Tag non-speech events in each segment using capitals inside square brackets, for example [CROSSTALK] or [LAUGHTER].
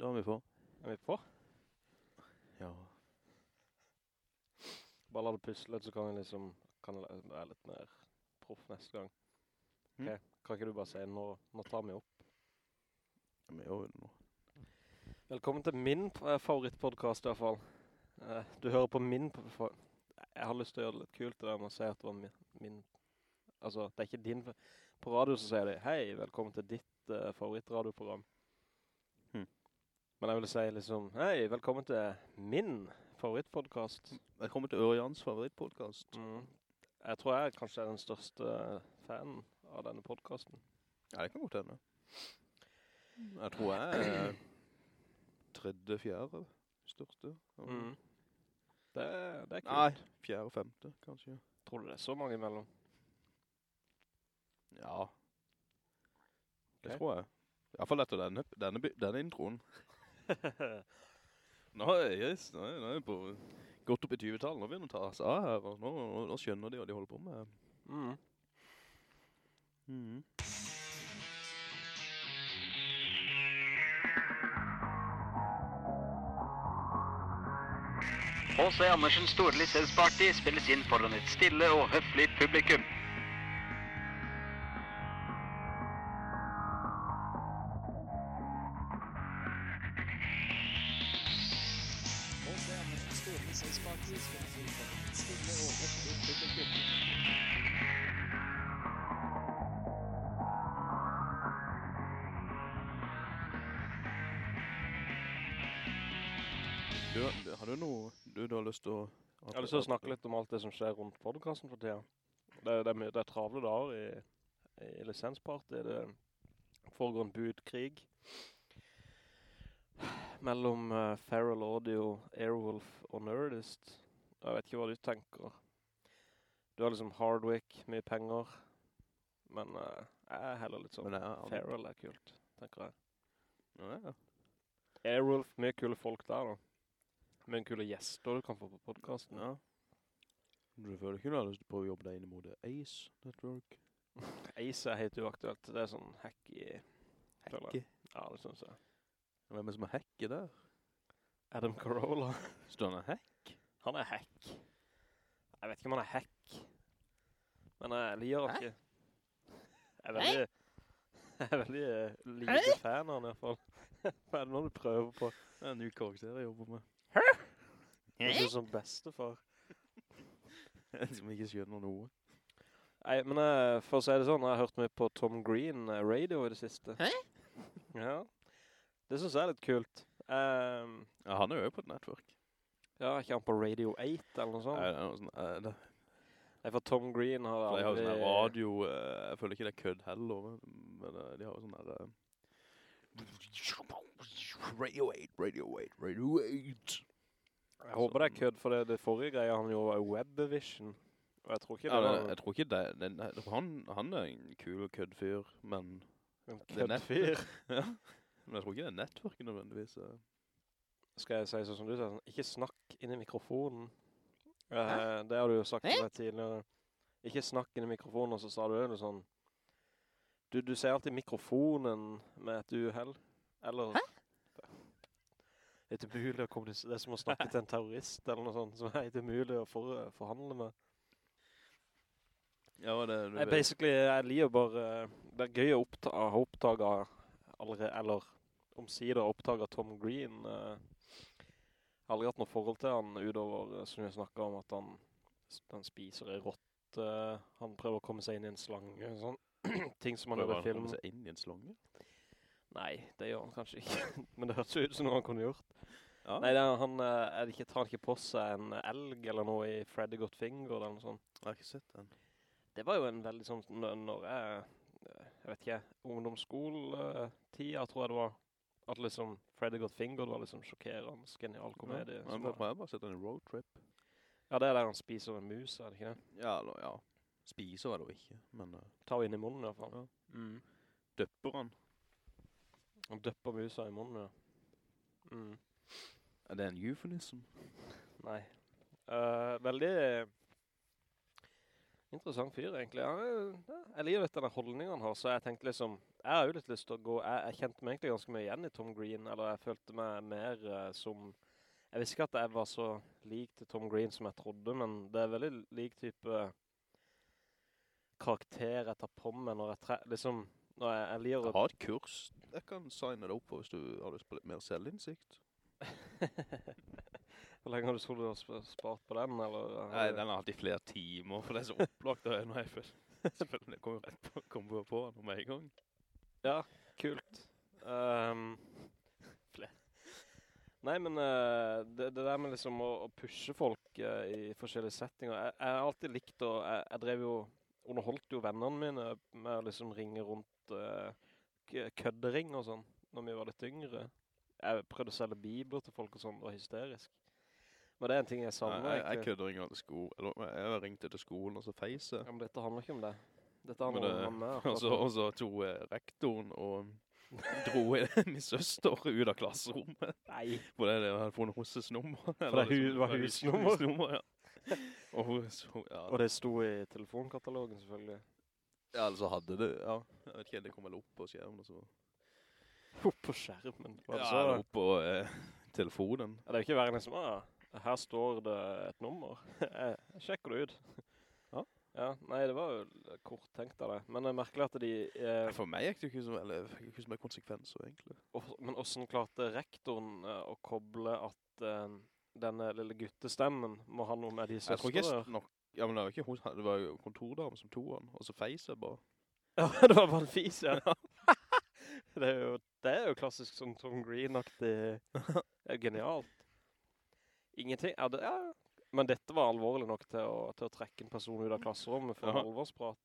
Da er vi på. Er vi på? Ja. Bare la det pusle litt, så kan jeg liksom kan jeg være litt mer proff neste gang. Ok, Mm. kan ikke du bare si, nå, nå tar vi opp. Ja, Vi gjør det nå. Velkommen til min eh, favorittpodcast i hvert fall. Eh, du hører på min... jeg har lyst til å gjøre det litt kult det der med å si at det var min, min... Altså, det er ikke din... På radio så sier de, hei, velkommen til ditt uh, favorittradioprogram. Men jeg vil si liksom, hei, velkommen til min favorittpodcast. Velkommen til Ørjans favorittpodcast. Mm. Jeg tror jeg kanskje er den største fanen av denne podcasten. Ja, det kan godt hende. Jeg tror jeg er tredje, fjerde største. Mm. Det, det er kult. Nei, fjerde, femte, kanskje. Tror du det er så mange imellom? Ja. Det okay. tror jeg. I hvert fall etter denne, denne, denne introen. [LAUGHS] Nå yes, nå er nå er jeg på godt opp i 20-tallet. Nå begynner det å ta seg av her, og nå, nå, nå skjønner de hva de holder på med. Mm. Mm. H.C. Andersens store lisensparty spilles inn foran et stille og høflig publikum. Lyst til å snakke litt om alt det som skjer rundt podcasten for tida. Det, det, det er travle dager i, i lisensparty. Det foregår en budkrig mellom uh, Feral Audio, Airwolf og Nerdist. Jeg vet ikke hva du tenker. Du har liksom Hardwick, mye penger. Men uh, jeg er heller litt sånn. Er Feral er kult, tenker jeg. Ja, ja. Airwolf, mye kule folk der da. Mye kule gjester du kan få på podcasten. Ja. Du føler ikke du har lyst til å jobbe deg inn mot Ace Network? [LAUGHS] Ace er helt uaktuelt. Det er sånn hacky... i... jeg. Hacke? Ja, det synes jeg. Hvem er det som er hacker der? Adam Carolla. [LAUGHS] Står han er hack? Han er hack. Jeg vet ikke om han er hack. Men jeg liker ikke. Jeg er veldig... [LAUGHS] Jeg er veldig eh, lite fan av han i hvert fall. Hva er det nå du prøver på? Det er en ny karakter jeg jobber med. Du er som bestefar. [LAUGHS] som ikke skjønner noe. Nei, men eh, for å si det sånn, jeg har hørt mye på Tom Green eh, radio i det siste. Hæ? [LAUGHS] Ja. Det synes jeg er litt kult. Um, Ja, han er jo på et nettverk. ja, er ikke han på Radio 8 eller noe sånt? Nei, det er noe sånt, eh, det, Nei, for Tom Green har for de har jo sånn radio, eh, jeg føler ikke det er kødd heller, men de har jo sånn der... Radio 8, Radio 8, Radio 8. Jeg håper det er kødd, for det, det forrige greia han gjorde var Webvision. Og jeg tror ikke det Ja, var jeg tror ikke det, det, det han, han er en kul kødd-fyr, men... en kødd-fyr? [LAUGHS] ja. Men jeg tror ikke det er nettverket nødvendigvis. eh. Skal jeg si sånn som du sier, sånn, ikke snakk inn i mikrofonen. Eh, det har du jo sagt til meg tidligere. Ikke snakk inn i mikrofonen, og så sa du jo sånn, du, du ser alltid mikrofonen med et uheld. Eller... Hæ? Det er ikke mulig å kommunisere. Det er som å snakke til en terrorist eller noe sånt, som er ikke mulig å for, forhandle med. Ja, det, du Nei, basically, jeg liker bare, det er gøy å oppta, ha oppdaget allerede, eller omsider oppdaget Tom Green. eh. Jeg har aldri hatt noe forhold til han utover, eh, som jeg snakket om, at han, han spiser i rått, han prøver å komme seg inn i en slange, sånn. [CLEARS THROAT] ting som han gjør i filmen. han å komme seg inn i en slange? Nei, det gjør han kanskje ikke, [LAUGHS] men det høres ut som noe han kunne gjort. Ja. Nei, det er, han eh, er det ikke, tar han ikke på seg en elg eller noe i Freddy Got Finger eller noe sånt. Jeg har ikke sett den. Det var jo en veldig sånn, når, jeg, jeg vet ikke, ungdomsskoletida tror jeg det var, at liksom Freddy Got Fingered var liksom sjokkerende, genial komedie. Ja, men jeg jeg bare sett den i Road Trip. ja, det er der han spiser en mus, er det ikke det? Ja, eller, ja. Spiser er det jo ikke, men uh, Tar inn i munnen i hvert fall. Ja. Mm. døpper han. Han døpper musa i munnen, ja. Mm. Er det en euphemism? Nei. Uh, veldig Interessant fyr, egentlig. Ja, jeg, liker litt denne holdningen han har, så jeg tenkte liksom, jeg har jo litt lyst til å gå, jeg, jeg kjente meg egentlig ganske mye igjen i Tom Green, eller jeg følte meg mer uh, som, jeg visste ikke at jeg var så lik til Tom Green som jeg trodde, men det er veldig lik type karakter jeg tar på meg når jeg liksom, når jeg, jeg liker Jeg har et kurs. Jeg kan signe deg opp hvis du har lyst på litt mer selvinnsikt. [LAUGHS] Hvor lenge har du trodd du har spart på den, eller? Nei, den har alltid flere timer, for det er så opplagt det er når jeg føler. [LAUGHS] Selvfølgelig, kommer jeg rett på, kommer på den med en gang. Ja, kult. Um, flere. Nei, men uh, det, det der med liksom å, å pushe folk uh, i forskjellige settinger, jeg har alltid likt og jeg, jeg drev jo, underholdt jo vennene mine med å liksom ringe rundt uh, køddering og sånn, når vi var litt yngre. Jeg prøvde å selge bibler til folk og sånn, det var hysterisk. Men det er en ting jeg Nei, savner jeg, jeg kødder ikke til skolen. Eller, jeg har ringt til skolen, og så feis. Ja, men dette handler ikke om det. Dette handler det- om meg. Og så, og så tog eh, rektoren og dro [LAUGHS] min søster ut av klasserommet. [LAUGHS] Nei. For det det hadde funnet hosses nummer. det Eller liksom, var hus- husnummer? husnummer, ja. [LAUGHS] Og så, ja, Og det sto i telefonkatalogen selvfølgelig. Ja, eller så hadde det, ja. Jeg vet ikke, det kom vel opp på skjermen, og så. Opp på skjermen. Ja, så? opp på eh, telefonen. Ja, det er jo ikke verre enn liksom, ah, her står det et nummer. [LAUGHS] jeg, sjekker det ut. Ja. Ja, nei, det var jo kort tenkt av det. Men det er merkelig at de... Eh, For meg gikk det ikke som, eller, ikke som en konsekvenser, egentlig. og- men hvordan klarte rektoren eh, å koble at eh, denne lille guttestemmen må ha noe med de Jeg tror ikke nok, ja, men det var ikke hos han, det var jo kontordame som tog han, og så feis jeg bare. Ja, [LAUGHS] det var bare en fis, ja. [LAUGHS] det, er jo, det er jo klassisk sånn Tom Green-aktig. Det er jo genialt. Ingenting, ja, det, ja. Men dette var alvorlig nok til å, til å trekke en person ut av klasserommet for Ja. alvorsprat.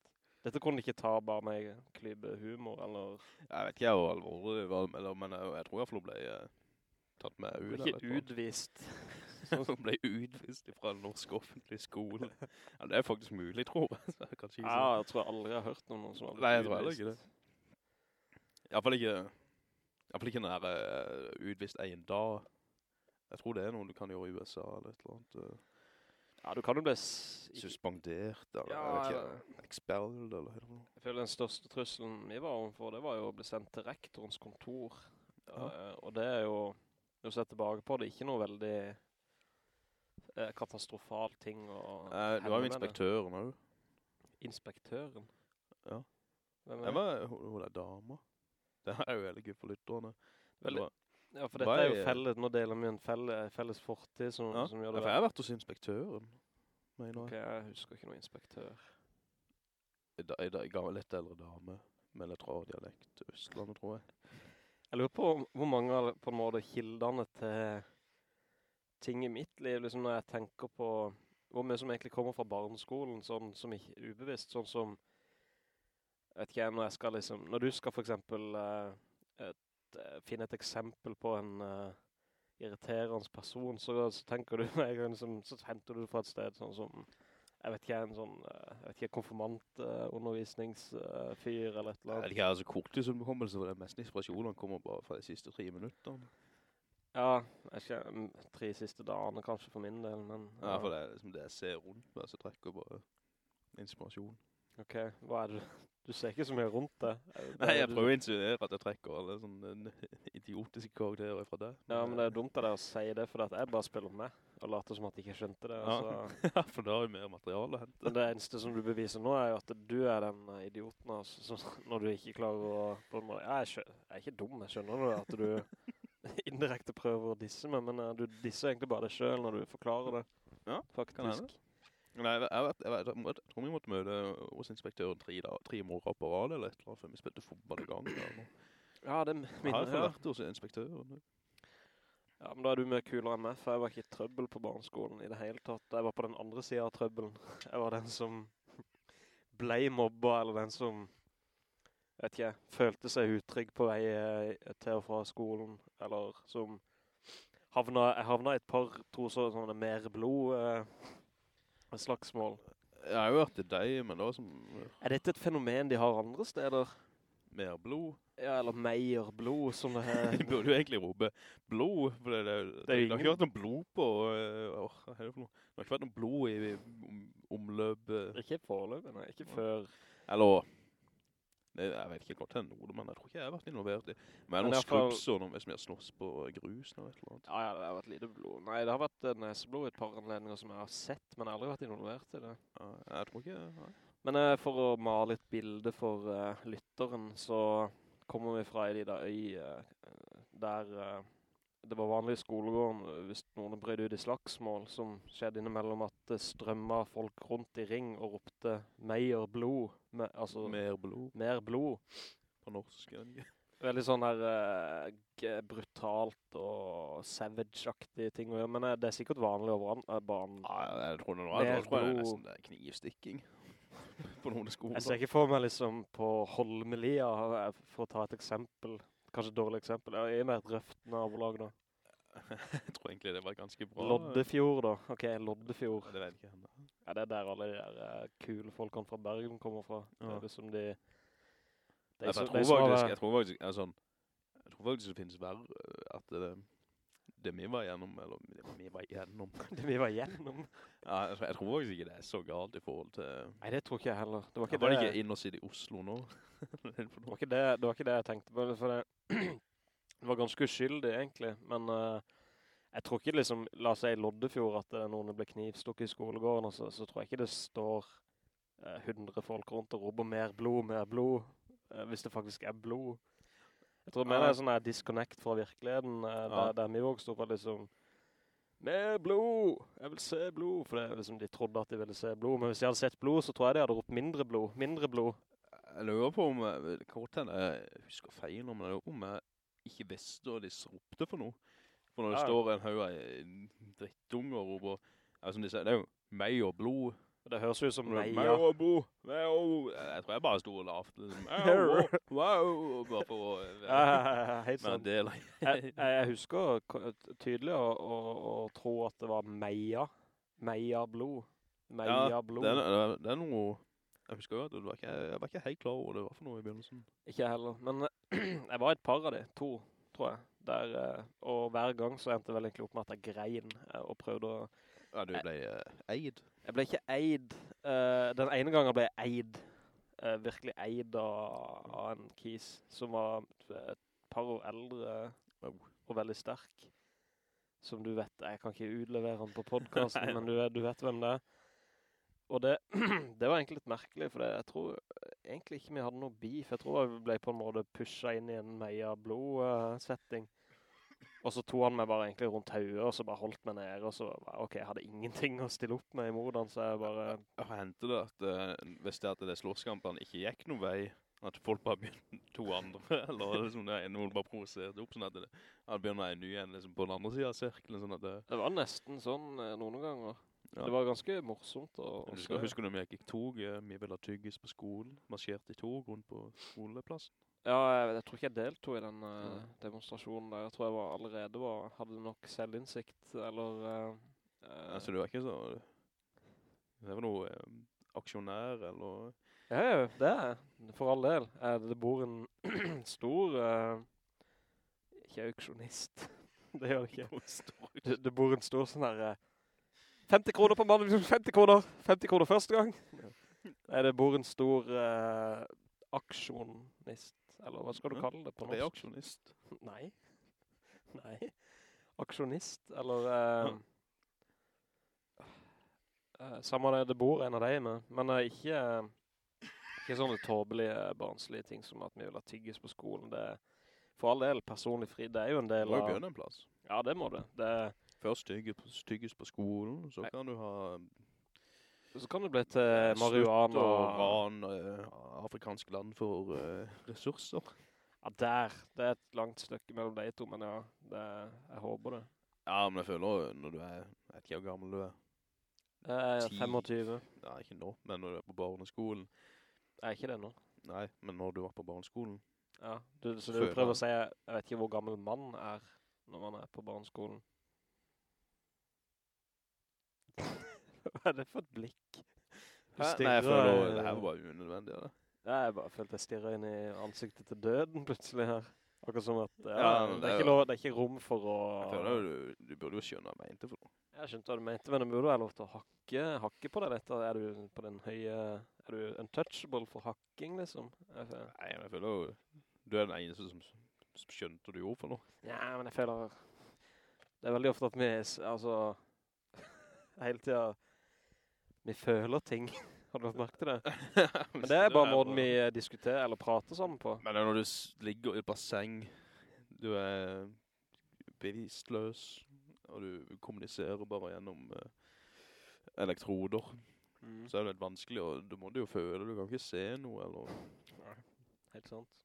Dette kunne de ikke ta bare med klype humor, eller... Jeg vet ikke hvor alvorlig det var, eller, men jeg, jeg tror i hvert fall hun ble eh, tatt med ut. Ikke utvist. [LAUGHS] Hun ble utvist fra den norske offentlige skolen. Ja, det er faktisk mulig, tror jeg. [LAUGHS] Så jeg ikke Ja, jeg tror jeg aldri har hørt noen som har Nei, jeg blitt tror heller ikke det. I hvert fall ikke, i hvert fall ikke når jeg er utvist en dag. Jeg tror det er noe du kan gjøre i USA, eller et eller annet. eh, Ja, du kan jo bli... Suspendert, eller Ja, jeg vet eller- ikke, expelled, eller er noe? Jeg føler den største trusselen vi var overfor, det var jo å bli sendt til rektorens kontor. Ja. Eh, og det er jo, når du ser tilbake på det, ikke noe veldig eh, katastrofal ting og... Eh, Du har var jo inspektøren, har du? Inspektøren? Ja. Hvem er Jeg det? var, hun, hun er dama. Det er jo veldig gøy for lytterne. Veldig- Ja, for dette er jo fellet, nå deler vi en felles, felles fortid som, Ja, som gjør Ja, for jeg har vært hos inspektøren. Mener Ok, jeg. jeg husker ikke noe inspektør. Jeg, en da- en litt eldre dame. Med litt rar dialekt. Østlandet, tror jeg. Jeg lurer på hvor mange av på en måte kildene til ting i mitt liv, liksom når jeg tenker på hvor mye som egentlig kommer fra barneskolen, sånn som ikke ubevisst, sånn som, jeg vet ikke jeg, når jeg skal liksom, når du skal for eksempel uh, et, eh, finne et eksempel på en uh, irriterende person, så, så tenker du [LAUGHS] liksom, så henter du fra et sted sånn som, jeg vet ikke, en sånn, jeg vet ikke, konfirmantundervisningsfyr eller et eller Jeg annet. vet ikke, kort i sånn bekommelse, for det meste inspirasjonen kommer bare fra de siste tre minutterne. Ja, ikke, mm, tre siste dagene kanskje for min del, men... Ja, for det er liksom det jeg ser rundt meg, så trekker jeg bare inspirasjon. Ok, hva er det? Du ser ikke så mye rundt det. Det Nei, jeg prøver å insinuere at jeg trekker alle sånne idiotiske karakterer fra det. Ja, men det er dumt av deg å si det, for jeg bare spiller med, og later som at jeg ikke skjønte det. Ja. Altså. [LAUGHS] Ja, for da har vi mer materiale å hente. Men det eneste som du beviser nå er jo at du er den eh, idioten, altså, [LAUGHS] når du ikke klarer å... Ja, jeg, skjø, jeg er ikke dum, jeg skjønner det, at du [LAUGHS] indirekte prøver å disse meg, men eh, du disser egentlig bare deg selv når du forklarer det. Ja, faktisk. Nei, jeg, vet, jeg, vet, jeg, tror vi måtte møte hos inspektøren tre, da, tre morgen på rad eller et eller annet, før vi spilte fotball i gang. eller. Ja, det Jeg har minner jeg. vært hos inspektøren. Ja, men da er du mye kulere enn meg, for jeg var ikke i trøbbel på barneskolen i det hele tatt. Jeg var på den andre siden av trøbbelen. [LAUGHS] Jeg var den som ble mobba, eller den som, vet ikke, følte seg utrygg på vei eh, til og fra skolen, eller som havna, jeg havna i et par, to så- sånne mer blod eh, slagsmål. Jeg har jo hørt det deg, men da som Er dette et fenomen de har andre steder? mer blod. Ja, eller meier blod, som det [LAUGHS] De burde jo egentlig rope blod, for det, det, det, Det har ikke vært noe blod på, øh, åh, hva er det for noe? Det har ikke vært noe blod i om, omløp, øh, Ikke foreløpig, nei. Ikke før. eller, jeg vet ikke godt det er noe, men jeg tror ikke jeg har vært involvert i. Men noen fall- skrubbsår, noen som har slåss på grus eller et eller annet. Ja, ja, det har vært lite blod. Nei, det har vært eh, neseblod i et par anledninger som jeg har sett, men jeg har aldri vært involvert i det. Ja, jeg tror ikke, nei. Men uh, for å male et bilde for uh, lytteren, så kommer vi fra en liten øy uh, der det var vanlig i skolegården eh, hvis noen brød ut i slagsmål, som skjedde innimellom at det strømmet folk rundt i ring og ropte «Meier blod», me, altså Mer blod mer blod. på norsk. ikke. [LAUGHS] Veldig sånn her uh, brutalt og savage-aktige ting å gjøre, men eh, det er sikkert vanlig over uh, eh, banen. Ja, jeg tror det nå, jeg tror det er nesten det er knivstikking [LAUGHS] på noen skoler. Jeg ser ikke for meg liksom på Holmelia, eh, for å ta et eksempel, kanskje et dårlig eksempel. Jeg er med et røft nabolag da. [LAUGHS] jeg tror egentlig det var ganske bra. Loddefjord da. Ok, Loddefjord. Det vet jeg ikke henne. Ja, det er der alle de der uh, kule folkene fra Bergen kommer fra. Det er liksom de... de Jeg, tror de som har faktisk, jeg tror faktisk, altså, jeg tror faktisk det finnes verre øh, at det, det vi var igjennom, eller det vi var igjennom, [LAUGHS] det vi var gjennom. ja, jeg, tror- jeg tror faktisk ikke det er så galt i forhold til, Nei, det tror ikke jeg heller. Det var ikke det. ikke innerst i Oslo nå. [LAUGHS] Det var det, det, var ikke det jeg tenkte på, for det, [CLEARS THROAT] var ganske uskyldig egentlig, men uh, jeg tror ikke liksom, la oss si i Loddefjord at er noen ble knivstukket i skolegården, så, så tror jeg ikke det står eh, 100 folk rundt og roper mer blod, mer blod, eh, hvis det faktisk er blod. Jeg tror mer det er sånn der disconnect fra virkeligheten, eh, der, der vi vokste opp liksom, med blod, jeg vil se blod, for det, er liksom, de trodde at de ville se blod, men hvis de hadde sett blod, så tror jeg de hadde ropt mindre blod, mindre blod. Jeg lurer på om, jeg- det godt hende, jeg husker feil om jeg på om jeg ikke visste hva de ropte for noe. For når det Ja. står en haug av drittunger og roper, sier, det er jo meg og blod. Det høres jo ut som Nei, meg. Jeg tror jeg bare sto og lavt. Liksom, [LAUGHS] «Au, wow, bare for å... Ja, Jeg, jeg jeg husker tydelig å, å, å tro at det var Meia. Meia blod. Meia Ja, det det det er noe... Jeg husker jo at det var ikke, jeg var ikke helt klar over det var for noe i begynnelsen. Ikke heller. Men [CLEARS THROAT] jeg var et par av de, to, tror jeg. Der, eh, og hver gang så endte det vel egentlig opp med at jeg grein eh, og prøvde å... Ja, du ble eh, eid. Jeg ble ikke eid. Uh, den ene gangen ble jeg eid. Uh, virkelig eid av, av en kis som var et par år eldre oh. og veldig sterk. Som du vet, jeg kan ikke utlevere han på podcasten, [LAUGHS] men du, vet- du vet hvem det er. Og det, [CLEARS THROAT] det var egentlig litt merkelig, for det, jeg tror egentlig ikke vi hadde noe beef. Jeg tror jeg ble på en måte pushet inn i en Meia blod-setting. Og så tog han meg bare egentlig rundt hauet, og så bare holdt meg nede, og så bare, ok, jeg hadde ingenting å stille opp med i mordene, så jeg bare... Ja, hendte det at uh, hvis det at det slåsskampene ikke gikk noen vei, at folk bare begynte [LAUGHS] to andre, [LAUGHS] eller liksom det ene noen bare provoserte opp, sånn at det hadde begynnet en ny en liksom på den andre siden av sirkelen, sånn at det... Det var nesten sånn eh, noen ganger. Ja. Det var ganske morsomt å, Husker, se. husker når vi gikk i tog, vi ville ha tyggis på skolen, marsjerte i tog rundt på skoleplassen. Ja, jeg, jeg tror ikke jeg deltog i den uh, demonstrasjonen der. Jeg tror jeg var allerede var, hadde nok selvinnsikt, eller... eh, Altså, du var ikke så... Det var noe eh, aksjonær, eller... Ja, ja, det er for all del. Uh, det bor en [CLEARS THROAT] stor, ikke auksjonist, [LAUGHS] det gjør det ikke. [LAUGHS] Det, det bor en stor sånn her, eh, 50 kroner på mannen, 50 kroner, 50 kroner første gang. Nei, det bor en stor aksjonist, eller hva skal du kalle det på norsk? aksjonist. [LAUGHS] Nei. Nei. Aksjonist, eller... Eh, uh, samme det, det bor en av de med. Men uh, ikke, eh, ikke sånne tåbelige, barnslige ting som at vi vil ha tygges på skolen. Det er for all del personlig fri. Det er jo en Det del må jo begynne en plass. Ja, det må du. det er, Først tyggis på skolen, så Nei. kan du ha så kan det bli til marihuana. og ran eh, afrikanske land for uh, ressurser. Ja, der. Det er et langt stykke mellom de to, men ja, det, jeg håper det. Ja, men jeg føler når du er, jeg vet ikke hvor gammel du er. Jeg er 25. Nei, ikke nå, men når du er på barneskolen. Jeg er ikke det nå. Nei, men når du var på barneskolen. Ja, du, så du prøver å si, jeg vet ikke hvor gammel mann er når man er på barneskolen. Hva er det for et blikk? Du stirrer, Nei, jeg føler eh, det her var unødvendig. eller? Ja, jeg bare følte jeg stirret inn i ansiktet til døden plutselig her. Akkurat som at, ja, Ja, det, er jo- lov, det er ikke rom for å... Jeg føler du, du burde jo skjønne hva jeg mente for noe. Jeg skjønte hva du mente, men det burde være lov til å hakke, hakke på deg dette. Er du på den høye, er du untouchable for hakking, liksom? Jeg føler- Nei, men jeg føler jo du er den eneste som, som skjønte du gjorde for noe. Ja, men jeg føler, det er veldig ofte at vi, altså, [LAUGHS] hele tiden, vi føler ting. [LAUGHS] Har du lagt merke til det? [LAUGHS] Men det er bare måten vi eh, diskuterer eller prater sammen på. Men det er når du ligger i et basseng, du er bevisstløs, og du kommuniserer bare gjennom eh, elektroder, så er det litt vanskelig, og du må det jo føle, du kan ikke se noe, eller... Helt sant.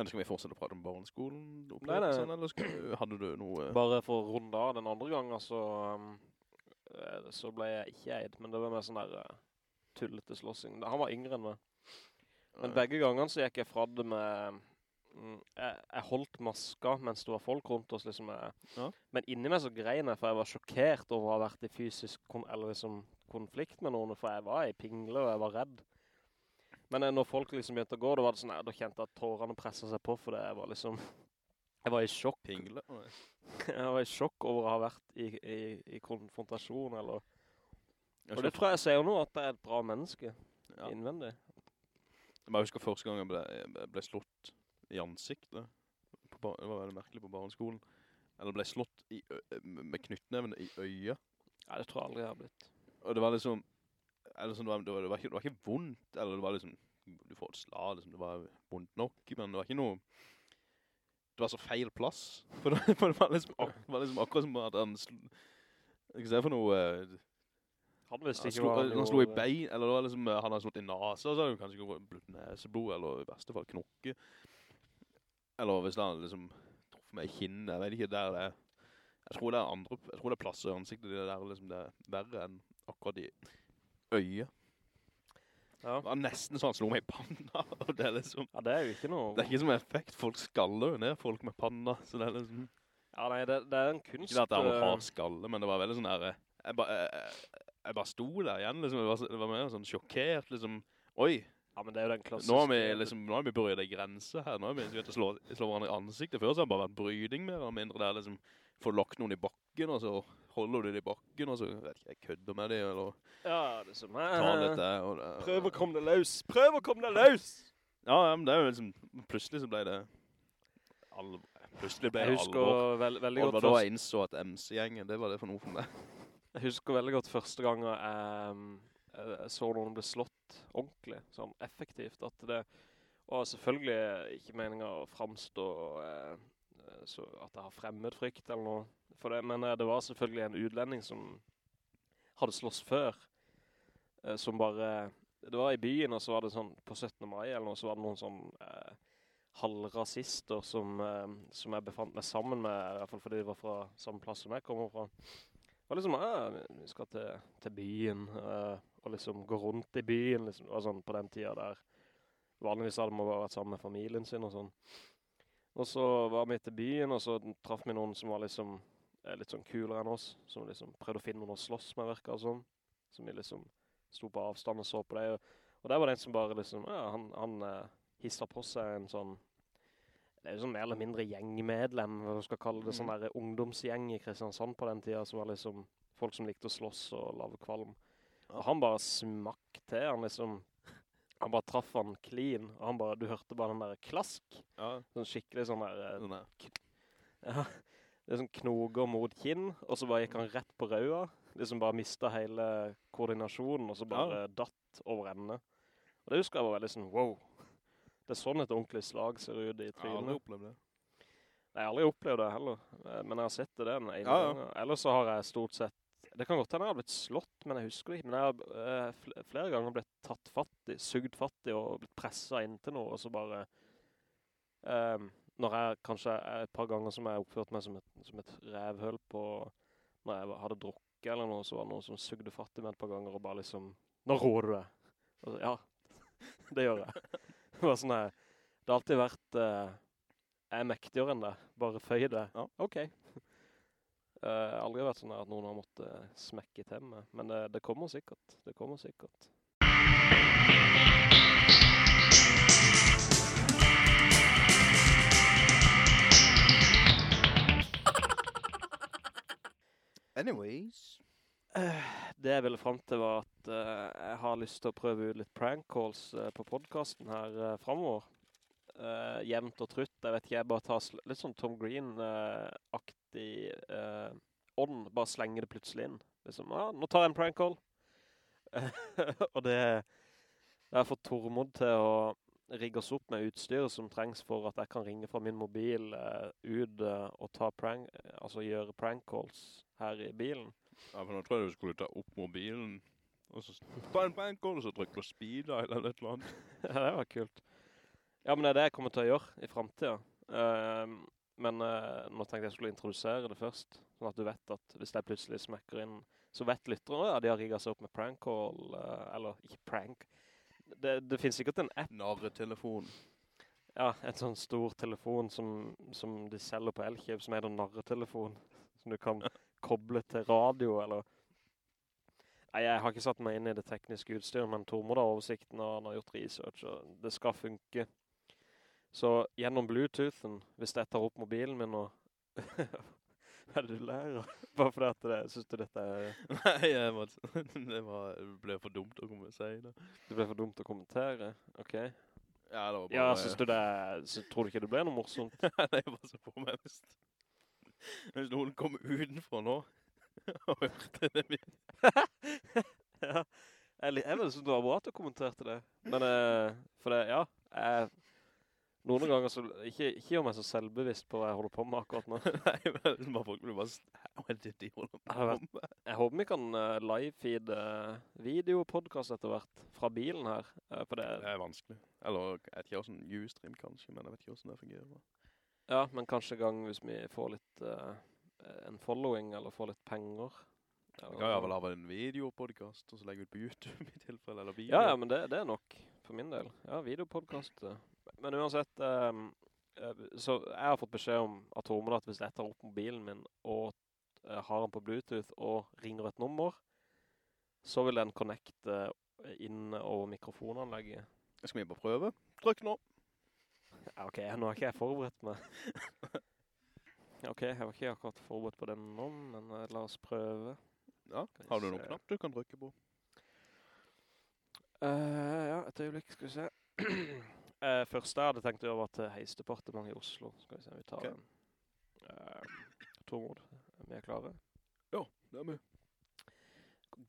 Eller skal vi fortsette å prate om barneskolen? Nei, nei. Sånn, Eller skal, hadde du noe... Bare for å runde av den andre gangen, så, um, eh, så ble jeg ikke eid, men det var med sånn der uh, tullete slåssing. Han var yngre enn meg. Men begge gangene så gikk jeg fra det med... mm, Jeg, jeg holdt maska mens det var folk rundt oss, liksom. eh, Ja. Men inni meg så grein jeg, for jeg var sjokkert over å ha vært i fysisk kon eller liksom konflikt med noen, for jeg var i pingle og jeg var redd. Men eh, når folk liksom begynte å gå, da var det sånn, nei, da kjente jeg at tårene presset seg på, for det var liksom... [LAUGHS] Jeg var i sjokk. Pingle? [LAUGHS] Jeg var i sjokk over å ha vært i, i, i konfrontasjon, eller... Og det tror jeg sier nå, at jeg er et bra menneske, Ja. innvendig. Jeg bare husker første gang jeg ble, jeg ble slått i ansiktet. På, det var veldig merkelig på barneskolen. Eller ble slått i, med knyttneven i øyet. Ja, det tror jeg aldri jeg har blitt. Og det var liksom... Eller sånn, det, var, det, var, det, var ikke, det var ikke vondt, eller det var liksom... Du får et slag, liksom, det var vondt nok, men det var ikke noe... Det var så feil plass. For det, for det var, liksom, var liksom akkurat som at han... ikke Jeg se for noe... eh, Han visste ikke hva han slo i bein, eller det var liksom, eh, han hadde slått i nase, og så hadde han kanskje gått blod neseblod, eller i beste fall knokke. Eller hvis han liksom truffet meg i kinnet, jeg vet ikke der det er. Jeg tror det er andre, jeg tror det er plasser i ansiktet det der liksom det er verre enn akkurat i øyet. Ja. Det var nesten sånn han slo meg i panna, [LAUGHS] og det er liksom, ja, det er jo ikke noe... det er ikke som effekt, folk skaller jo ned folk med panna, så det er liksom, Ja, nei, det, det er en kunst... ikke at er eh, hard skalle, men det var veldig sånn her, eh, jeg bare, jeg, jeg bare sto der igjen, liksom, det var, det var mer sånn sjokkert, liksom, oi, Ja, men det er jo den klassiske... Nå har vi liksom, nå har vi brytet grenser her, nå har vi begynt å slå, slå hverandre i ansiktet. Før så har det bare vært bryding mer eller mindre. Der, liksom, får lagt noen i bakken, og så holder du det i bakken, og så, vet ikke, jeg kødder med det, eller Ja, det er som... tar litt det, og det, Prøv å komme deg løs! Prøv å komme deg løs! Ja, ja, men det er jo liksom, plutselig så ble det alvor. Plutselig ble Jeg det alvor. veld, veldig Og det var da jeg innså at MC-gjengen, det var det for noe for meg. Jeg husker veldig godt første gang jeg, jeg så noen bli slått ordentlig, sånn effektivt, at det var selvfølgelig ikke meningen å fremstå eh, så at jeg har fremmed frykt eller noe, for det, men eh, det var selvfølgelig en utlending som hadde slåss før, eh, som bare, det var i byen, og så var det sånn, på 17. mai eller noe, så var det noen sånn eh, halvrasister som, eh, som jeg befant meg sammen med, i hvert fall fordi de var fra samme plass som jeg kommer fra. Det var liksom, ja, vi skal til, til byen, eh, og liksom gå rundt i byen, liksom, og sånn på den tiden der. Vanligvis hadde man bare vært sammen med familien sin og sånn. Og så var vi til byen, og så traff vi noen som var liksom eh, litt sånn kulere enn oss, som liksom prøvde å finne noen å slåss med virka og sånn. Som vi liksom sto på avstand og så på det. Og, og der var det en som bare liksom, ja, han, han eh, hisset på seg en sånn, det er jo sånn mer eller mindre gjengmedlem, hva du skal kalle det, sånn Mhm. der ungdomsgjeng i Kristiansand på den tiden, som var liksom folk som likte å slåss og lave kvalm. Og han bare smakk til, han liksom, han bare traff han clean, og han bare, du hørte bare den der klask, Ja, sånn skikkelig sånn der, eh, sånn ja, det er sånn knoger mot kinn, og så bare gikk han rett på røya, liksom bare mistet hele koordinasjonen, og så bare datt over ende. Og det husker jeg var veldig sånn, wow, det er sånn et ordentlig slag ser ut i Jeg har aldri trynet. opplevd det. Nei, jeg har aldri opplevd det heller, men jeg har sett det den ene Ja, ja. Ellers så har jeg stort sett, det kan godt hende jeg har blitt slått, men jeg husker det ikke. Men jeg har uh, flere ganger blitt tatt fattig, sugt sugd fatt og blitt presset inn til noe, og så bare, eh, når jeg kanskje er et par ganger som jeg oppførte meg som et, som et revhøl på, når jeg hadde drukket eller noe, så var det noen som sugde fattig med et par ganger og bare liksom nå råder du deg. Ja, [LAUGHS] det gjør jeg. Det var sånn her, det har alltid vært, Uh, jeg er mektigere enn det, bare føy det. Ja. Ok. Eh, aldri vært sånn at noen har måttet smekke til meg, men det, det kommer sikkert, det kommer sikkert. Anyways. Eh, Det jeg ville frem til var at eh, jeg har lyst til å prøve ut litt prank calls eh, på podcasten her fremover. Eh, jevnt og trutt, jeg vet ikke, jeg bare tar litt sånn Tom Green-aktig uh, ånd, bare slenger det plutselig inn. Liksom, ja, nå tar jeg en prank call. [LAUGHS] og det, det har fått Tormod til å rigge oss opp med utstyret som trengs for at jeg kan ringe fra min mobil eh, ut og ta prank, altså gjøre prank calls her i bilen. Ja, for nå tror jeg du skulle ta opp mobilen, og så ta en prank call, og så trykke på speed dial eller et eller annet. [LAUGHS] Ja, det var kult. Ja, men det er det jeg kommer til å gjøre i fremtiden. Uh, men uh, nå tenkte jeg skulle introdusere det først, sånn at du vet at hvis jeg plutselig smekker inn, så vet lytterne, ja, de har rigget seg opp med prank call, uh, eller ikke prank. Det, det finnes sikkert en app, Narretelefon. ja, en sånn stor telefon som, som de selger på Elkjøp, som heter narretelefon, [LAUGHS] som du kan koble til radio, eller... Nei, jeg har ikke satt meg inn i det tekniske utstyret, men Tormod har oversikten, og han har gjort research, og det skal funke. Så gjennom Bluetoothen, hvis jeg tar opp mobilen min og... [LAUGHS] Hva er det du lærer? [LAUGHS] Bare fordi at det, synes du dette er... [LAUGHS] Nei, jeg var, det, var, det ble for dumt å komme si det. Det ble for dumt å kommentere, ok? Ja, det var bare... Ja, synes du det. Så tror du ikke det ble noe morsomt? Nei, jeg var så på meg hvis, hvis noen kom utenfor nå og hørte det min. ja, jeg, jeg vet synes det var bra at du kommenterte det. Men, eh, for det, ja, jeg, noen ganger så, ikke, ikke gjør meg så selvbevisst på hva jeg holder på med akkurat nå. [LAUGHS] Nei, men bare folk blir bare... st- Hva er det de holder på med? Jeg håper vi kan uh, live-feed videopodcast etter hvert fra bilen her. eh, det, Det er vanskelig. Eller, jeg vet ikke hvordan Ustream kanskje, men jeg vet ikke hvordan det fungerer. ja, men kanskje gang hvis vi får litt uh, en following, eller får litt penger. Vi kan jeg vel lave en videopodcast, og så legge ut på YouTube [LAUGHS] i tilfelle, eller video. Ja, ja, men det, det er nok for min del. Ja, videopodcast. Eh. Men uansett, ehm, eh, så jeg har fått beskjed om atomer at hvis jeg tar opp mobilen min og eh, har den på Bluetooth og ringer et nummer, så vil den connecte inn over mikrofonanlegget. Skal vi bare prøve? Trykk nå. Ja, ok, nå har ikke jeg forberedt meg. [LAUGHS] ok, jeg var ikke akkurat forberedt på den nå, men eh, la oss prøve. Ja, har du noen knapp du kan trykke på? Uh, ja, et øyeblikk, skal vi se. [CLEARS THROAT] uh, første jeg hadde tenkt å gjøre var til Heisdepartementet i Oslo. Skal vi se, vi tar okay. den. Uh, Tormod, er vi klare? Ja, det er vi.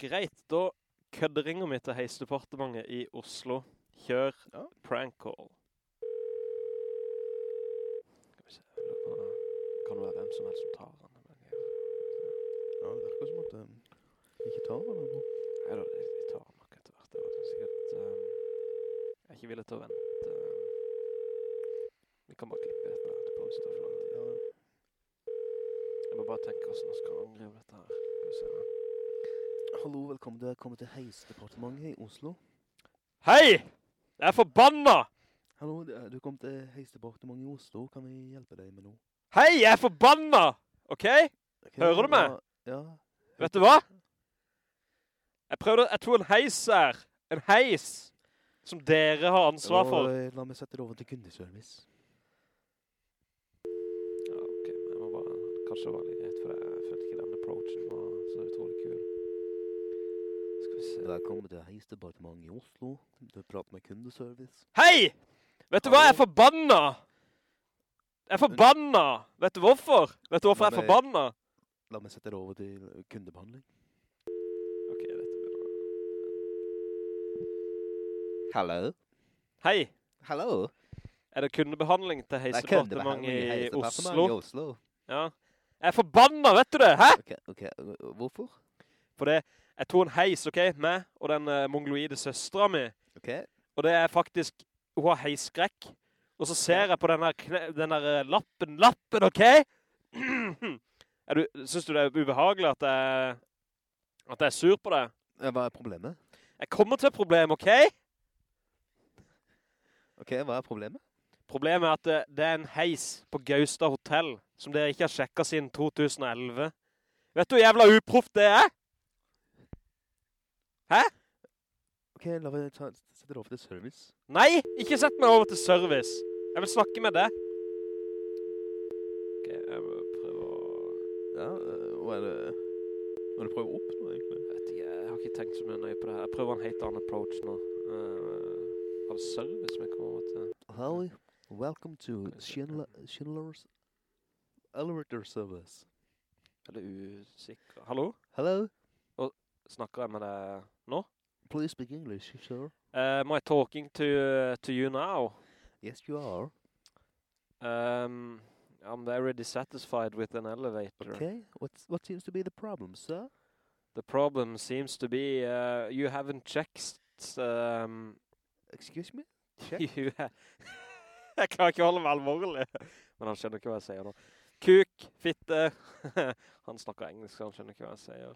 Greit, da kødderinger vi til Heisdepartementet i Oslo. Kjør Ja. prank call. Skal vi se, på, kan det være hvem som helst som tar den? Ja, det virker som at Vi ikke tar den nå. Nei da, de tar den nok etter hvert. Det var sikkert, um, jeg er ikke villig til å vente. Vi kan bare klippe dette her. Til pause. for lang tid. Ja. Jeg må bare tenke hvordan jeg skal angrive dette her. Se. Hallo, velkommen Du er kommet til Heisdepartementet i Oslo. Hei! Jeg er forbanna! Hallo, er- du kom til Heisdepartementet i Oslo. Kan vi hjelpe deg med noe? Hei, jeg er forbanna! Ok? okay Hører du meg? Ja. Vet du hva? Jeg prøvde, jeg tog en heis her. En heis. Som dere har ansvar for. Og La meg sette det over til kundeservice. Ja, ok. men Jeg må bare, kanskje det var litt rett, for jeg følte ikke den approachen var så utrolig kul. Skal vi se. Velkommen til Heisdepartementet i Oslo. Du prater med kundeservice. Hei! Vet du hva? Jeg er forbanna! Jeg er forbanna! Vet du hvorfor? Vet du hvorfor jeg er forbanna? La meg sette det over til kundebehandling. Ok, dette blir bra. Hallo? Hei! Hallo? Er det kundebehandling til heisepartementet i Oslo? Oslo. Ja. Jeg er forbanna, vet du det? Hæ? Ok, ok. Hvorfor? For det, jeg tog en heis, ok, med, og den uh, mongoloide søstra mi. Ok. Og det er faktisk, hun har heisskrekk. Og så ser jeg på den der, eh, lappen, lappen, ok? [CLEARS THROAT] er du, synes du det er ubehagelig at jeg, at jeg er sur på det? Ja, Hva er problemet? Jeg kommer til et problem, ok? Ok, hva er problemet? Problemet er at det, det er en heis på Gaustad Hotel, som dere ikke har sjekket siden 2011. Vet du hvor jævla uproft det er? Hæ? Ok, la meg ta, sette deg over til service. Nei, ikke sett meg over til service. Jeg vil snakke med deg. Ok, jeg må prøve å... Ja, øh, hva er det? Må du prøve opp nå, egentlig? Jeg vet ikke, jeg har ikke tenkt så mye nøye på det her. Jeg prøver en helt annen approach nå. Var det service jeg kommer til? Hi, welcome to Schindler- Schindler's Elevator Service. Eller usikker. Hallo? Hello, Snakker jeg med deg nå? please speak English, sir. Uh, am I talking to, to you now? Yes, you are. Um, I'm very dissatisfied with an elevator. Okay, what's, what seems to be the problem, sir? The problem seems to be uh, you haven't checked... Um, Excuse me? [LAUGHS] Jeg klarer ikke å holde meg alvorlig. Men han skjønner ikke hva jeg sier nå. Kuk, fitte. [LAUGHS] han snakker engelsk, han skjønner ikke hva jeg sier.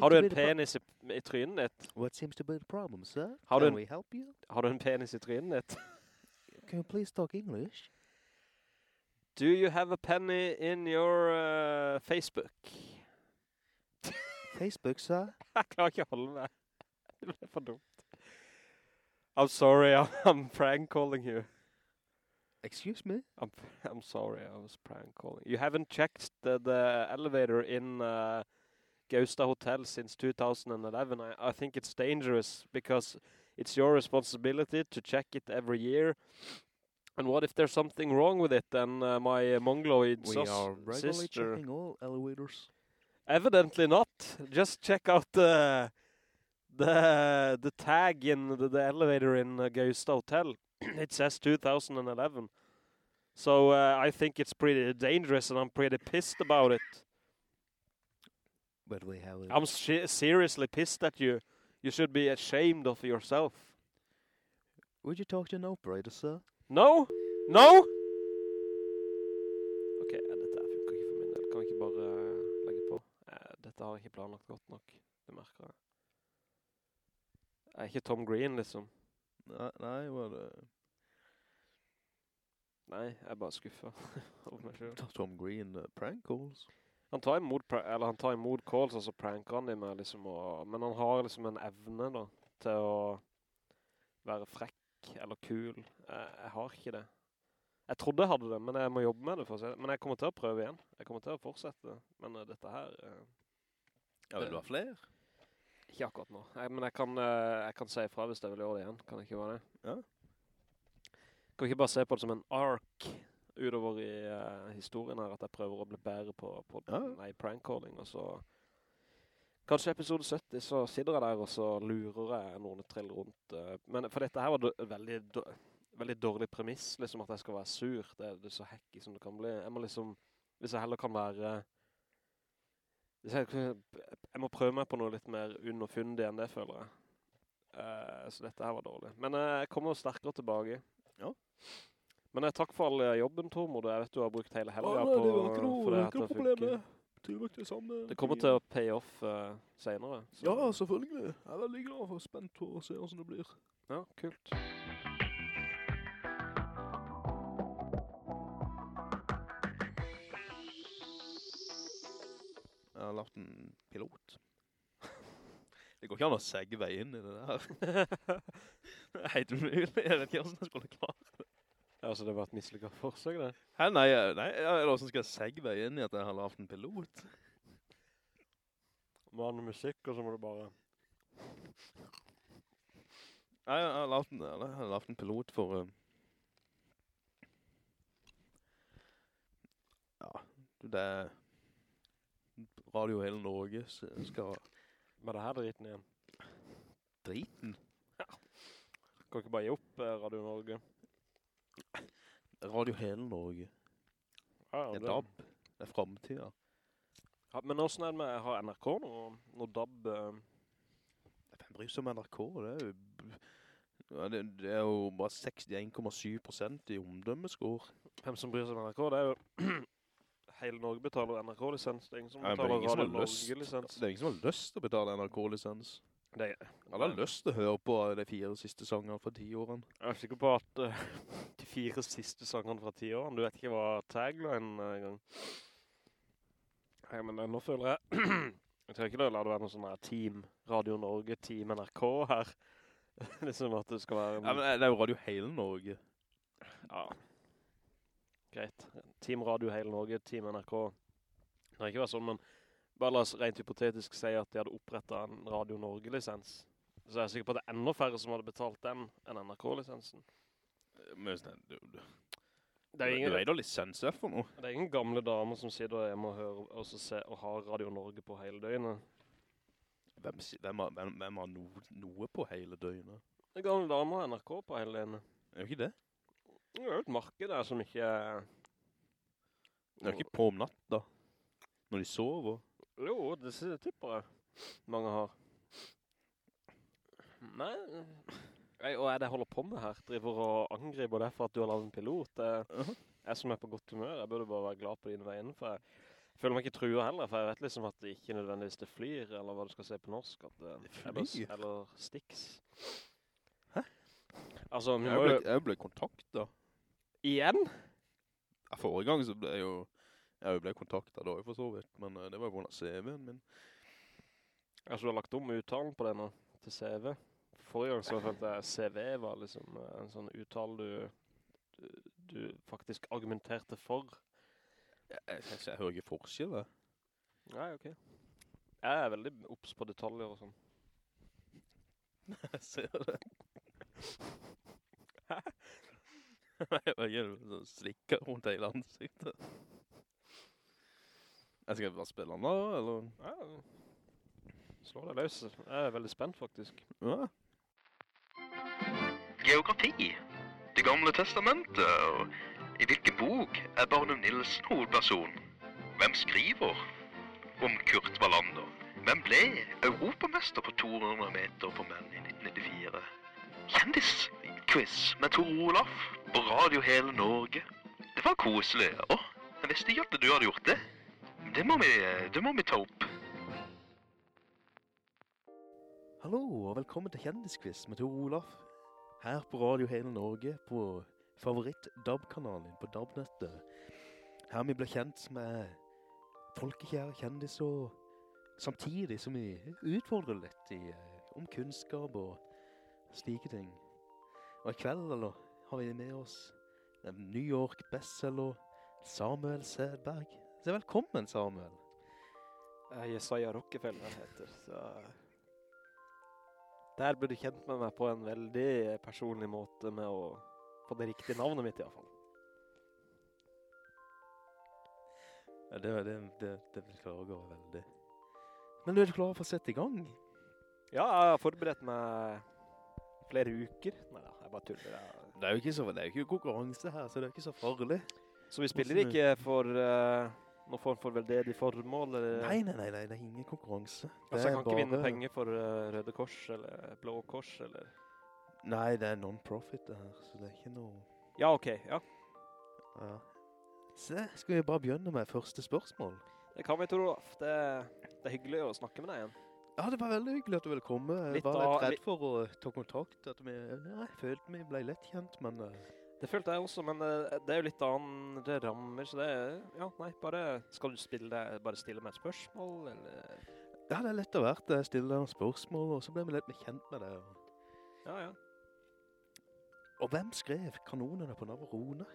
Har du en penis i, i trynet ditt? What seems to be the problem, sir? Har Can en- we help you? Har du en penis i trynet ditt? [LAUGHS] Can you please talk English? Do you have a penny in your uh, Facebook? Facebook, sir? Jeg klarer ikke å holde meg. Det ble for dumt. I'm sorry, [LAUGHS] I'm, I'm prank calling you. Excuse me? I'm, I'm sorry, I was prank calling. You haven't checked the, the elevator in uh, Hotel since 2011. I, I think it's dangerous because it's your responsibility to check it every year. And what if there's something wrong with it? Then uh, my mongoloid We are regularly sister... checking all elevators. Evidently not. Just check out the the the tag in the, the elevator in uh, Gausta Hotel. [CLEARS THROAT] it says 2011. So uh, I think it's pretty dangerous, and I'm pretty pissed about it. But we have... I'm seriously pissed at you. You should be ashamed of yourself. Would you talk to an operator, sir? No? No? Ok, dette funker ikke for min del. Kan vi ikke bare eh, legge på? Eh, dette har jeg ikke planlagt godt nok. Det merker jeg. Er ikke Tom Green, liksom. Nei, nei, hva er det? Nei, jeg er bare skuffet [LAUGHS] over meg selv. Tom Green uh, prank calls? Han tar imot, eller han tar imot calls, og så pranker han dem liksom, og, men han har liksom en evne da, til å være frekk eller kul. Jeg, jeg har ikke det. Jeg trodde jeg hadde det, men jeg må jobbe med det for å se. Men jeg kommer til å prøve igjen. Jeg kommer til å fortsette. Men uh, dette her, Uh, Ja, vil du ha flere? Ikke akkurat nå. Jeg, men jeg kan, eh, jeg kan si ifra hvis jeg vil gjøre det igjen. Kan jeg ikke være det? Ja. Kan vi ikke bare se på det som en ark utover i uh, historien her, at jeg prøver å bli bedre på, på Ja. nei, prank calling, og så kanskje episode 70, så sitter jeg der, og så lurer jeg noen trill rundt. Uh, men for dette her var do, veldig, veldig dårlig premiss, liksom at jeg skal være sur. Det, det er så hacky som det kan bli. Jeg må liksom, hvis jeg heller kan være, hvis jeg, må prøve meg på noe litt mer underfundig enn det, føler jeg. Uh, så dette her var dårlig. Men eh, jeg kommer sterkere tilbake. Ja. Men eh, takk for all jobben, Tormod. Jeg vet du har brukt hele helga Ja, på det var ikke noe, det det ikke noe det problem til samme. Det kommer til å pay off uh, senere. så- Ja, selvfølgelig. Jeg er veldig glad for spent på å se hvordan det blir. Ja, kult. Jeg har lagt en pilot. [LAUGHS] Det går ikke an å segge vei inn i det der. Det er helt umulig. Jeg vet ikke hvordan jeg skulle klare det. altså, det var et mislykket forsøk, det. Hæ, nei, eh, nei, eller hvordan skal jeg segge vei inn i at jeg har lagt en pilot? Må ha noe musikk, og så må du bare... Nei, jeg har lagt en, eller, jeg har lagt en pilot for... Uh... ja, det. Radio hele Norge skal Med det her driten igjen. driten. Ja. Kan ikke bare gi opp eh, Radio Norge. Radio hele Norge. Ja, ja, Det er DAB. Det er fremtiden. Ja, men hvordan er det med, har NRK nå? Når DAB? Uh... Hvem bryr seg om NRK? Det er jo, ja, det, det er jo bare 61,7% i omdømmeskår. Hvem som bryr seg om NRK? Det er jo... [CLEARS THROAT] Hele Norge betaler NRK-lisens. Det er ingen som Ja, det er betaler ingen Radio Norge-lisens. Det er ingen som har lyst til å betale NRK-lisens. Det, er Alle har lyst til å høre på de fire siste sangene fra ti årene. Jeg er sikker på at uh, [LAUGHS] de fire siste sangene fra ti årene, du vet ikke hva tagline er engang. Nei, men eh, nå føler jeg, [CLEARS THROAT] jeg tror ikke det la det være noe sånn her Team Radio Norge, Team NRK her. [LAUGHS] liksom at det skal være... Ja, men det er jo Radio Hele Norge. Ja. Greit. Team Radio Hele Norge, Team NRK. Det har ikke vært sånn, men bare la oss rent hypotetisk si at de hadde opprettet en Radio Norge-lisens. Så jeg er sikker på at det er enda færre som hadde betalt den enn NRK-lisensen. Men du, du, du, Det er du ingen, vet hva lisens er for noe. det er ingen gamle damer som sitter hjemme og hører og, se, og har Radio Norge på hele døgnet. Hvem, hvem, har, hvem, hvem har no, noe på hele døgnet? Det er gamle damer og NRK på hele døgnet. Er jo ikke det? Det er jo et marked der som ikke... Det er jo ikke på om natt da. Når de sover. Jo, det tipper jeg mange har. Nei, nei, og er det jeg holder på med her? Driver og angriper det for at du har lavet en pilot? Jeg, Uh jeg som er på godt humør, jeg burde bare være glad på dine vegne, for jeg føler meg ikke trua heller, for jeg vet liksom at det ikke nødvendigvis det flyr, eller hva du skal si på norsk, at det, Det eller, flyr? eller stiks. Hæ? Altså, Jeg ble, jo... jeg ble kontaktet. Igjen? Ja, forrige gang så ble jeg jo... Jeg ble kontaktet da, for så vidt. Men eh, det var jo på grunn av CV-en min. Altså, du har lagt om uttalen på det nå, til CV. Forrige gang så følte jeg CV var liksom eh, en sånn uttale du, du, du faktisk argumenterte for. Jeg, jeg, jeg, jeg hører ikke forskjell, da. Nei, ok. Jeg er veldig opps på detaljer og sånn. Jeg [LAUGHS] ser det. [LAUGHS] Jeg var ikke sånn slikker rundt hele ansiktet. Jeg skal bare spille den da, eller? Ja, slå deg løs. Jeg er veldig spent faktisk. Ja. Geografi. Det gamle testamentet. I hvilken bok er Barnum Nilsen hovedperson? Hvem skriver om Kurt Wallander? Hvem ble europamester på 200 meter på menn i 1994? Kjendisquiz med Tor Olaf på Radio Hele Norge. Det var koselig. Å, jeg visste ikke at du hadde gjort det. Det må vi, det må vi ta opp. Hallo, og velkommen til Kjendisquiz med Tor Olaf. Her på Radio Hele Norge, på favoritt-DAB-kanalen på DAB-nettet. Her vi blir kjent med folkekjære kjendiser, samtidig som vi utfordrer litt i, eh, om kunnskap og slike ting. Og i kveld, eller, har vi med oss den New York bestseller, Samuel Sedberg. Så velkommen, Samuel. Jesaja Rockefeller heter, så... Der ble du kjent med meg på en veldig personlig måte med å få det riktige navnet mitt i hvert fall. Ja, det, det, det, det beklager jeg veldig. Men du er klar for å sette i gang? Ja, jeg har forberedt meg flere uker. Neida, jeg bare tuller. Jeg... Det er jo ikke, så, det er jo ikke konkurranse her, så det er ikke så farlig. Så vi spiller Hvordan- ikke for uh, noen form for veldedig formål? Eller... Nei, nei, nei, nei, det er ingen konkurranse. Det Altså, jeg kan kan ikke vinne penger for uh, Røde Kors eller Blå Kors eller... Nei, det er non-profit det her, så det er ikke noe... Ja, ok, ja. Ja. Se, skal vi bare begynne med første spørsmål. Det kan vi, Torolf. Det, det er hyggelig å snakke med deg igjen. Ja, det var veldig hyggelig at du ville komme. Jeg Litt var litt redd for å ta kontakt. Vi, ja, jeg følte vi ble lett kjent, men... eh, Det følte jeg også, men eh, det er jo litt andre rammer, så det er... Ja, nei, bare... Skal du spille det, bare stille meg et spørsmål, eller... Ja, det er lett å være Jeg stiller deg noen spørsmål, og så ble vi litt mer kjent med det. Og, Ja, ja. og hvem skrev kanonene på Navarone?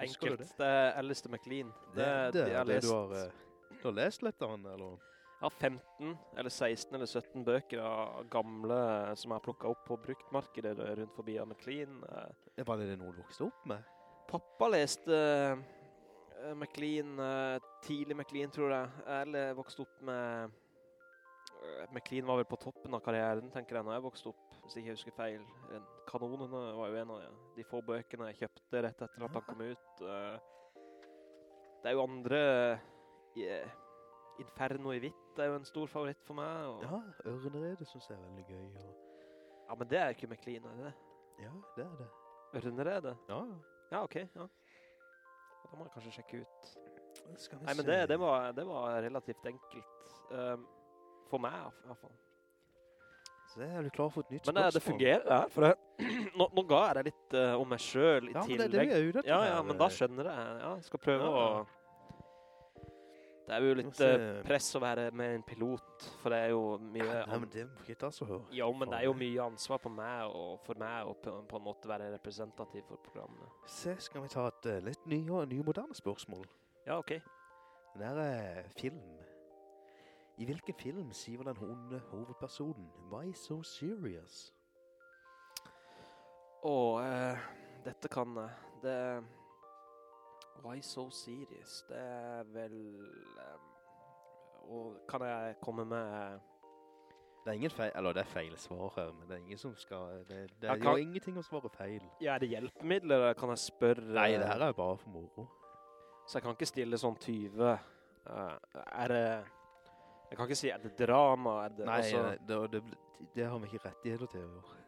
Enkelt. Det er Alistair McLean. Det, det, det har det lest, du har, eh, du har lest litt av han, eller? Jeg har 15 eller 16 eller 17 bøker av gamle som jeg har plukket opp på bruktmarkedet rundt forbi av McLean. Eh, Var det det noen vokste opp med? Pappa leste McLean, MacLean, eh, tidlig McLean tror jeg, eller vokste opp med... McLean var vel på toppen av karrieren, tenker jeg, når jeg vokste opp, hvis jeg ikke husker feil. Kanonene var jo en av de få bøkene jeg kjøpte rett etter at han kom ut. Eh, Det er jo andre... eh, Inferno i hvitt er jo en stor favoritt for meg. Og, ja. Ørnerede synes jeg er veldig gøy. Og, men det er ikke McLean, er det det? ja, det er det. Ørneredet? Ja, Ja, ok, ja. Da må jeg kanskje sjekke ut. Nei, men det, det, var, det var relativt enkelt. Um, for meg, i hvert fall. Så er du klar for et nytt Men det, det fungerer det for det, [CLEARS THROAT] nå, nå ga jeg deg litt uh, om meg selv i Ja, men det er det vi er ute Ja, ja, men da eh. skjønner jeg. Ja, jeg skal prøve Ja. å... Det er jo litt eh, press å være med en pilot, for det er jo mye... Nei, men det må ikke så hørt. Jo, men det er jo mye ansvar på meg, og for meg å på, på en måte være representativ for programmet. Se, skal vi ta et eh, litt nye, nye moderne spørsmål. Ja, ok. Den er eh, film. I hvilken film sier den onde hovedpersonen Why so serious? Åh, eh, dette kan jeg. Det... Why so serious? Det er vel... um, og kan jeg komme med... Det er ingen feil, eller det er feil svar her, men det er ingen som skal, det, det er kan- jo ingenting å svare feil. Ja, er det hjelpemidler, eller kan jeg spørre... Nei, det her er jo bare for moro. Så jeg kan ikke stille sånn 20. eh, er det... Jeg kan ikke si, er det drama? Er det, Nei, altså- det, det har vi ikke rettigheter til å gjøre.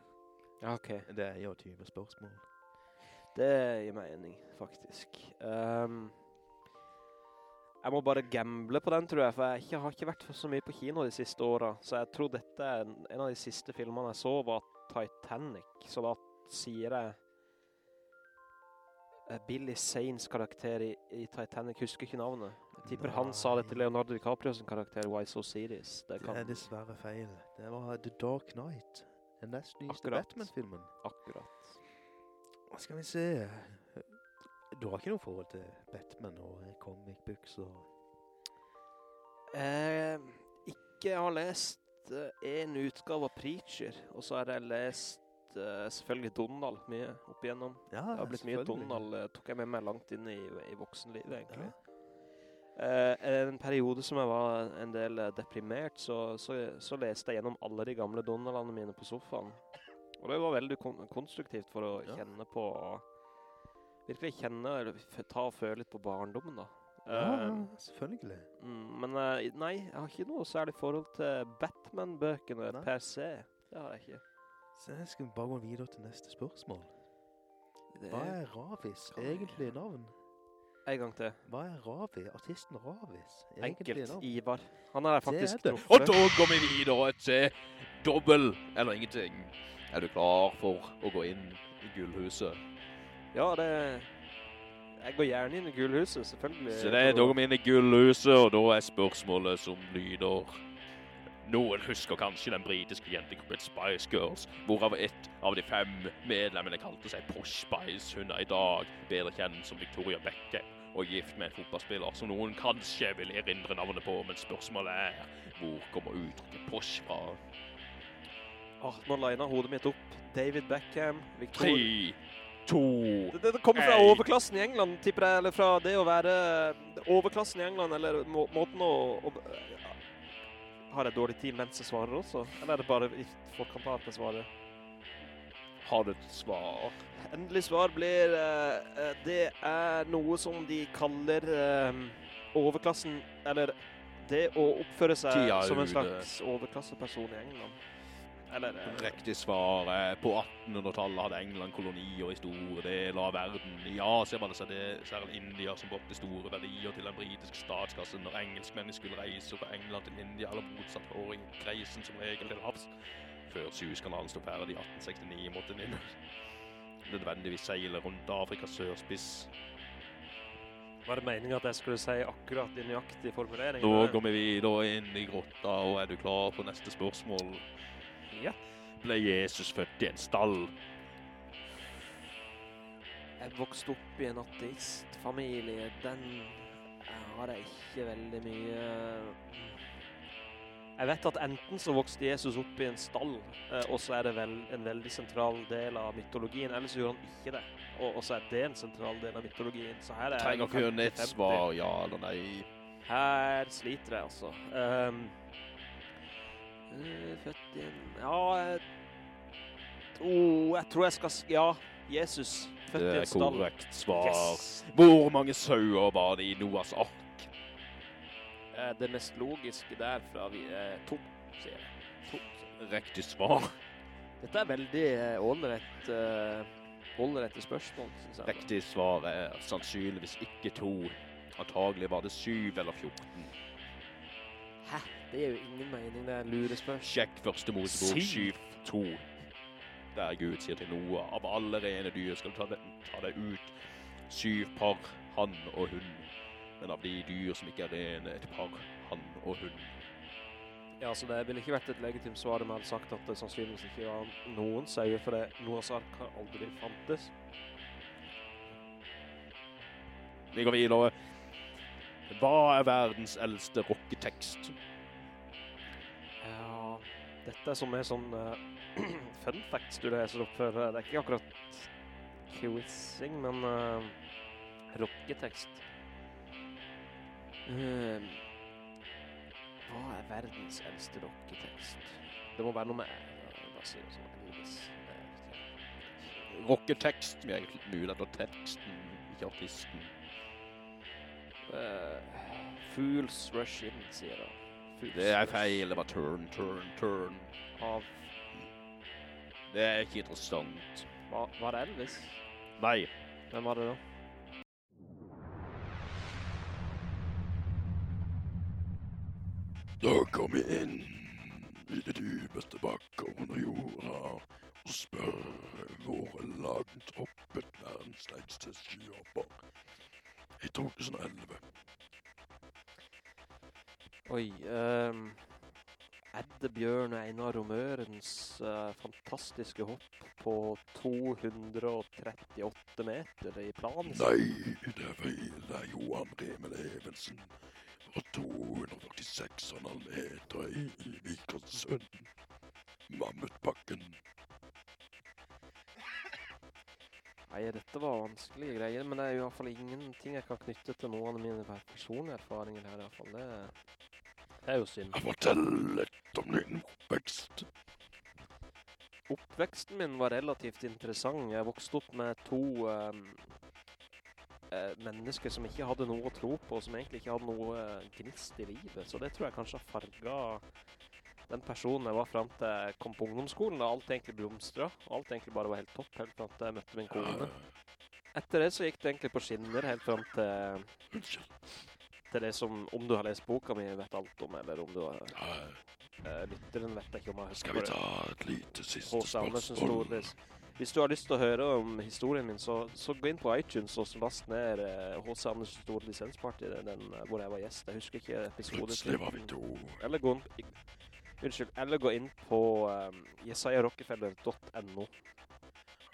Ja, ok. Det er jo 20 spørsmål. Det gir mening, faktisk. Um, jeg må bare gamble på den, tror jeg, for jeg har ikke vært så mye på kino de siste årene. Så jeg tror dette er en, en av de siste filmene jeg så var Titanic. Så da sier jeg eh, Billy Sanes karakter i, i Titanic, husker ikke navnet. Jeg tipper han sa det til Leonardo DiCaprio sin karakter, Why So Serious. Det Det er dessverre feil. Det var The Dark Knight. Den nest nyeste Batman-filmen. akkurat. Skal vi se? Du har ikke noe forhold til Batman og comic books og... Eh, ikke har lest eh, en utgave av Preacher, og så har jeg lest eh, selvfølgelig Donald mye opp igjennom. Ja, Det har blitt mye. Donald, eh, tok jeg med meg langt inn i, i voksenlivet egentlig. Ja. Uh, en periode som jeg var en del deprimert, så, så, så leste jeg gjennom alle de gamle Donaldene mine på sofaen. Og det var veldig kon konstruktivt for å Ja. kjenne på, virkelig kjenne, eller ta og føle litt på barndommen da. Ja, Eh, selvfølgelig. Mm, men uh, nei, jeg har ikke noe særlig forhold til Batman-bøkene per se. Det har jeg ikke. Så jeg skal bare gå videre til neste spørsmål. Det Hva er Ravis egentlig navn? En gang til. Hva er Ravi, artisten Ravis? egentlig Enkelt. navn? Ivar. Han er faktisk er truffet. Og da går vi videre til dobbel, eller ingenting. Er du klar for å gå inn i gullhuset? Ja, det... Jeg går gjerne inn i gullhuset, selvfølgelig. Så det er da går vi inn i gullhuset, og da er spørsmålet som lyder... Noen husker kanskje den britiske jentegruppen Spice Girls, hvorav ett av de fem medlemmene kalte seg Posh Spice. Hun er i dag bedre kjent som Victoria Beckham og gift med en fotballspiller som noen kanskje vil erindre navnet på, men spørsmålet er hvor kommer uttrykket Posh fra? Åh, nå liner hodet mitt opp. David Beckham, Victoria... Tre, to, Det, det, det kommer fra Ei. overklassen i England, tipper jeg, eller fra det å være overklassen i England, eller må, måten å... å har jeg dårlig tid mens jeg svarer også? Eller er det bare i forkant av at jeg svarer? har du et svar? Endelig svar blir eh, Det er noe som de kaller uh, overklassen Eller det å oppføre seg som en slags overklasseperson i England. Eller eh, Riktig svar er på 1800-tallet hadde England kolonier i store deler av verden. I Asia var det særlig særlig India som brukte store verdier til den britiske statskassen når engelskmennene skulle reise fra England til India, eller motsatt foregikk reisen som regel til havs. Før Suezkanalen stod ferdig i 1869 måtte den inn nødvendigvis seile rundt Afrikas sørspiss. Var det meningen at jeg skulle si akkurat din nøyaktige formulering? Nå går vi videre inn i grotta, og er du klar for neste spørsmål? Ja. Ble Jesus født i en stall? Jeg vokste opp i en ateistfamilie. Den har jeg ikke veldig mye... Jeg vet at enten så vokste Jesus opp i en stall, eh, og så er det vel en veldig sentral del av mytologien, eller så gjorde han ikke det. Og, så er det en sentral del av mytologien. Så her er Trenger ikke gjøre et svar, ja eller nei. Her sliter jeg, altså. Um, født i en... Ja, jeg, oh, jeg tror jeg skal... Ja, Jesus. Født i en stall. Det er korrekt svar. Yes! Hvor mange sauer var det i Noahs ark? Eh, Det mest logiske derfra vi er to, sier jeg. To. Riktig svar. Dette er veldig ålrett ålreit uh, spørsmål, synes jeg. Riktig svar er sannsynligvis ikke to. Antagelig var det syv eller 14. Hæ? Det er jo ingen mening, det er en lurespørsmål. Sjekk første Mosebok Syv. 7-2. Der Gud sier til Noah, av alle rene dyr skal du ta, ta deg ut syv par, han og hun. Men av de dyr som ikke er rene, et par, han og hun. Ja, så det ville ikke vært et legitimt svar om jeg hadde sagt at det sannsynligvis ikke var noen sauer, for det Noahs ark har aldri fantes. Vi går videre. Hva er verdens eldste rocketekst? Dette som er sånn uh, [CLEARS THROAT] fun facts du leser opp for. eh, Det er ikke akkurat quizing, men uh, rocketekst. Uh, hva er verdens eldste rocketekst? Det må være noe med... eh, Hva sier du sånn? Elvis? Eh, Rocketekst. Vi er egentlig mulig til teksten, ikke artisten. Uh, Fools Rush In, sier jeg. Det er feil. Det var turn, turn, turn. Av, Det er ikke interessant. var, var det Elvis? Nei. Hvem var det da? Da kom jeg inn i det dypeste bakken under jorda og spør hvor langt hoppet verdens lengste skyhopper. i 2011. Oi, um, Edde Bjørn og Einar Romørens uh, fantastiske hopp på 238 meter i planen. Nei, det er feil. Det er Johan Remel Evensen fra 286,5 meter i i Vikersund. Mammutbakken. Nei, dette var vanskelige greier, men det er i hvert fall ingenting jeg kan knytte til noen av mine personlige erfaringer her i hvert fall. Det, det er jo synd. Jeg forteller litt om din oppvekst. Oppveksten min var relativt interessant. Jeg vokste opp med to eh, mennesker som ikke hadde noe å tro på, som egentlig ikke hadde noe eh, gnist i livet. Så det tror jeg kanskje har farget den personen jeg var frem til jeg kom på ungdomsskolen, da alt egentlig blomstret. Alt egentlig bare var helt topp, helt frem til jeg møtte min kone. Etter det så gikk det egentlig på skinner, helt frem til, Unnskyld. Til det som, om du har lest boka mi, vet alt om, eller om du har, Uh, eh, lytteren vet ikke om jeg husker Skal vi ta et lite siste spørsmål? Hvis du har lyst til å høre om historien min, så, så gå inn på iTunes og last ned eh, H.C. Andersens store lisensparty, den eh, hvor jeg var gjest. Jeg husker ikke episoden. Plutselig var vi to. Eller gå, inn- unnskyld, eller gå inn på um, jesajarockefeller.no.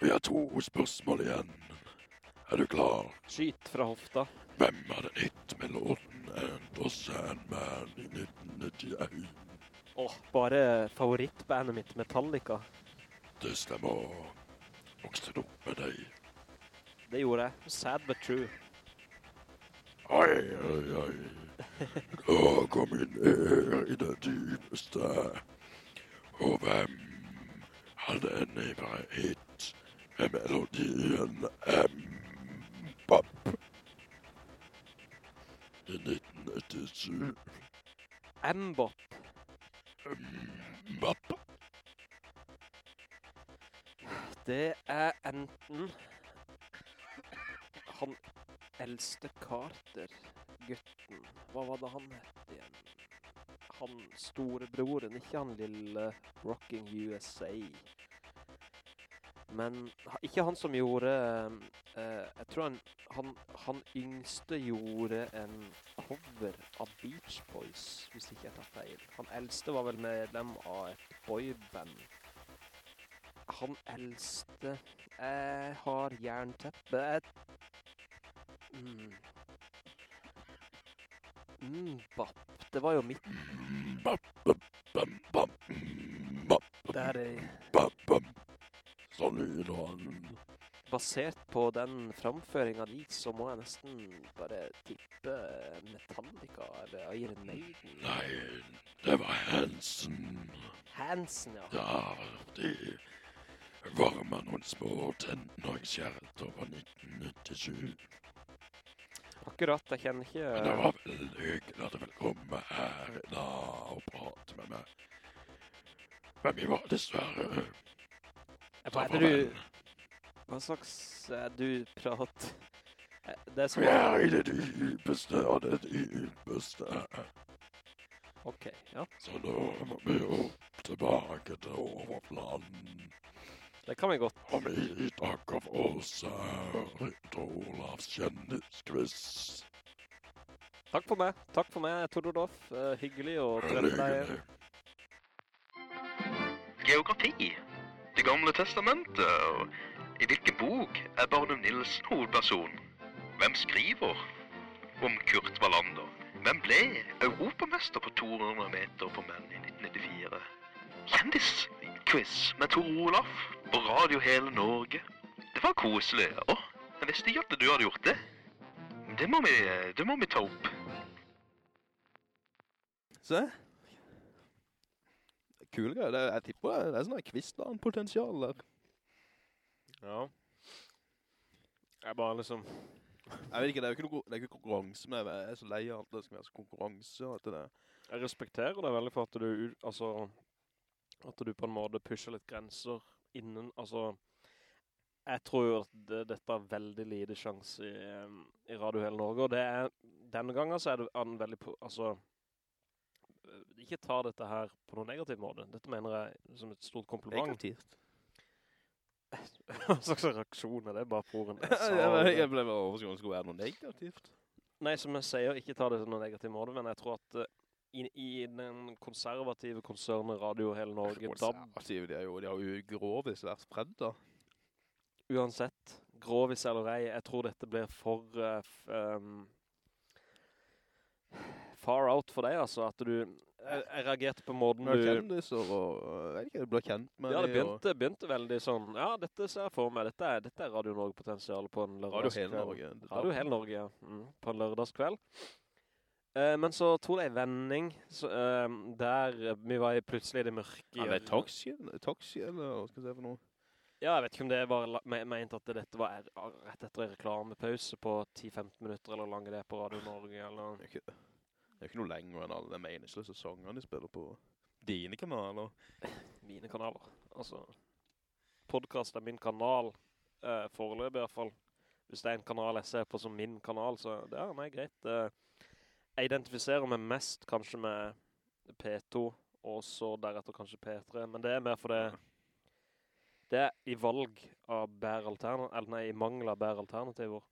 Vi har to spørsmål igjen. Er du klar? Skyt fra hofta. Hvem hadde ett med låten The Sandman i 1991? Åh, bare favorittbandet mitt, Metallica. Det stemmer. Vokste opp med deg? Det gjorde jeg. Sad but true. Oi, oi, oi. Da kom vi ned i det dypeste. Og hvem hadde en neighbor hit med melodien M-Bop? I 1997. M-bop. M-Bop. Det er enten han eldste Carter, gutten. Hva var det han het igjen? Han storebroren, ikke han lille Rocking USA. Men ikke han som gjorde uh, Jeg tror han, han, han yngste gjorde en cover av Beach Boys, hvis ikke jeg tar feil. Han eldste var vel medlem av et boyband. Han eldste Jeg har jernteppe. Mm. Mm. Det var jo mitt der er. Sånn lyder han. Basert på den framføringa di, så må jeg nesten bare tippe Metallica eller Iron Maiden. Nei, det var Hansen. Hansen, ja. Ja, de var med noen små tenåringskjærester på 1997. Akkurat, jeg kjenner ikke Men det var vel hyggelig at de ville komme her da og prate med meg. Men vi var dessverre er det du Hva slags eh, du prat Eh, Det er som Vi er i det dypeste av det dypeste. Ok, ja. Så nå må vi opp tilbake til overflaten. Det kan vi godt. Og vi takker for oss her etter Olavs kjendisquiz. Takk for meg. Takk for meg, Todorov. Uh, hyggelig å treffe deg. Geografi. Det gamle testamentet. Og I hvilken bok er Barnum Nilsen hovedperson? Hvem skriver om Kurt Wallander? Hvem ble europamester på 200 meter for menn i 1994? Kjendisquiz med Tor Olaf på radio hele Norge. Det var koselig. Å, jeg visste ikke at du hadde gjort det. Det må vi, det må vi ta opp. Se. Kule greier. Er- jeg tipper det, er sånn her quizland-potensial der. Ja. Jeg bare liksom... Jeg vet ikke, det er jo ikke, noe, det er ikke konkurranse, men jeg er så lei av alt det skal være så konkurranse og alt det der. Jeg respekterer deg veldig for at du, altså, at du på en måte pusher litt grenser innen, altså, jeg tror jo at det, dette er veldig lite sjanse i, i Radio Hele Norge, og det er, denne gangen så er det en veldig, altså, ikke ta dette her på noen negativ måte. Dette mener jeg som et stort kompliment. Negativt. [LAUGHS] Hva slags reaksjon er det bare på en [LAUGHS] jeg, jeg ble bare overskående skulle være noe negativt. Nei, som jeg sier, ikke ta det som noen negativ måte, men jeg tror at uh, i, i den konservative konsernet Radio Hele Norge, DAB, Konservative, de er jo, de har jo grovis vært spredd da. uansett, grovis eller ei, jeg tror dette blir for Uh, f, um, far out for deg, altså, at du, jeg, jeg reagerte på måten du, kjendiser og, jeg vet ikke, du ble kjent med ja, det begynte, og begynte, veldig sånn, ja, dette ser jeg for meg, dette er, dette er Radio Norge-potensial på en Radio lørdagskveld. Hele Norge. Radio Hele Norge, ja. Mm, på en lørdagskveld. Eh, men så tog det en vending, så, eh, der vi var i plutselig i det mørke. Ja, det er. Toxi, Toxi, eller hva skal jeg si for noe? Ja, jeg vet ikke om det var Jeg mente ment at dette var rett etter en reklamepause på 10-15 minutter, eller langt det på Radio Norge, eller... Er ikke, det er jo ikke noe lenger enn alle de meningsløse sangene de spiller på dine kanaler. [LAUGHS] Mine kanaler. Altså, podcast er min kanal, eh, foreløpig i hvert fall. Hvis det er en kanal jeg ser på som min kanal, så det er meg greit. Eh, jeg identifiserer meg mest kanskje med P2, og så deretter kanskje P3, men det er mer for det, det er i valg av bære alternativer, eller nei, i mangel av bære alternativer.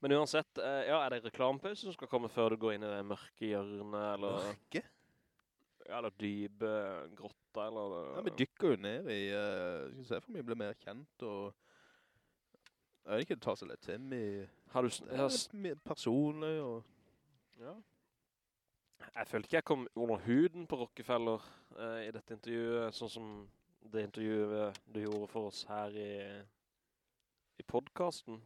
Men uansett, eh, ja, er det reklampause som skal komme før du går inn i det mørke hjørnet, eller... Mørke? Ja, eller dybe grotta, eller... Ja, vi dykker jo ned i, uh, skal vi se for mye blir mer kjent, og jeg vet ikke, det tar seg litt til med, Har du... har personlig, og Ja. Jeg følte ikke jeg kom under huden på Rockefeller uh, i dette intervjuet, sånn som det intervjuet du gjorde for oss her i, i podcasten.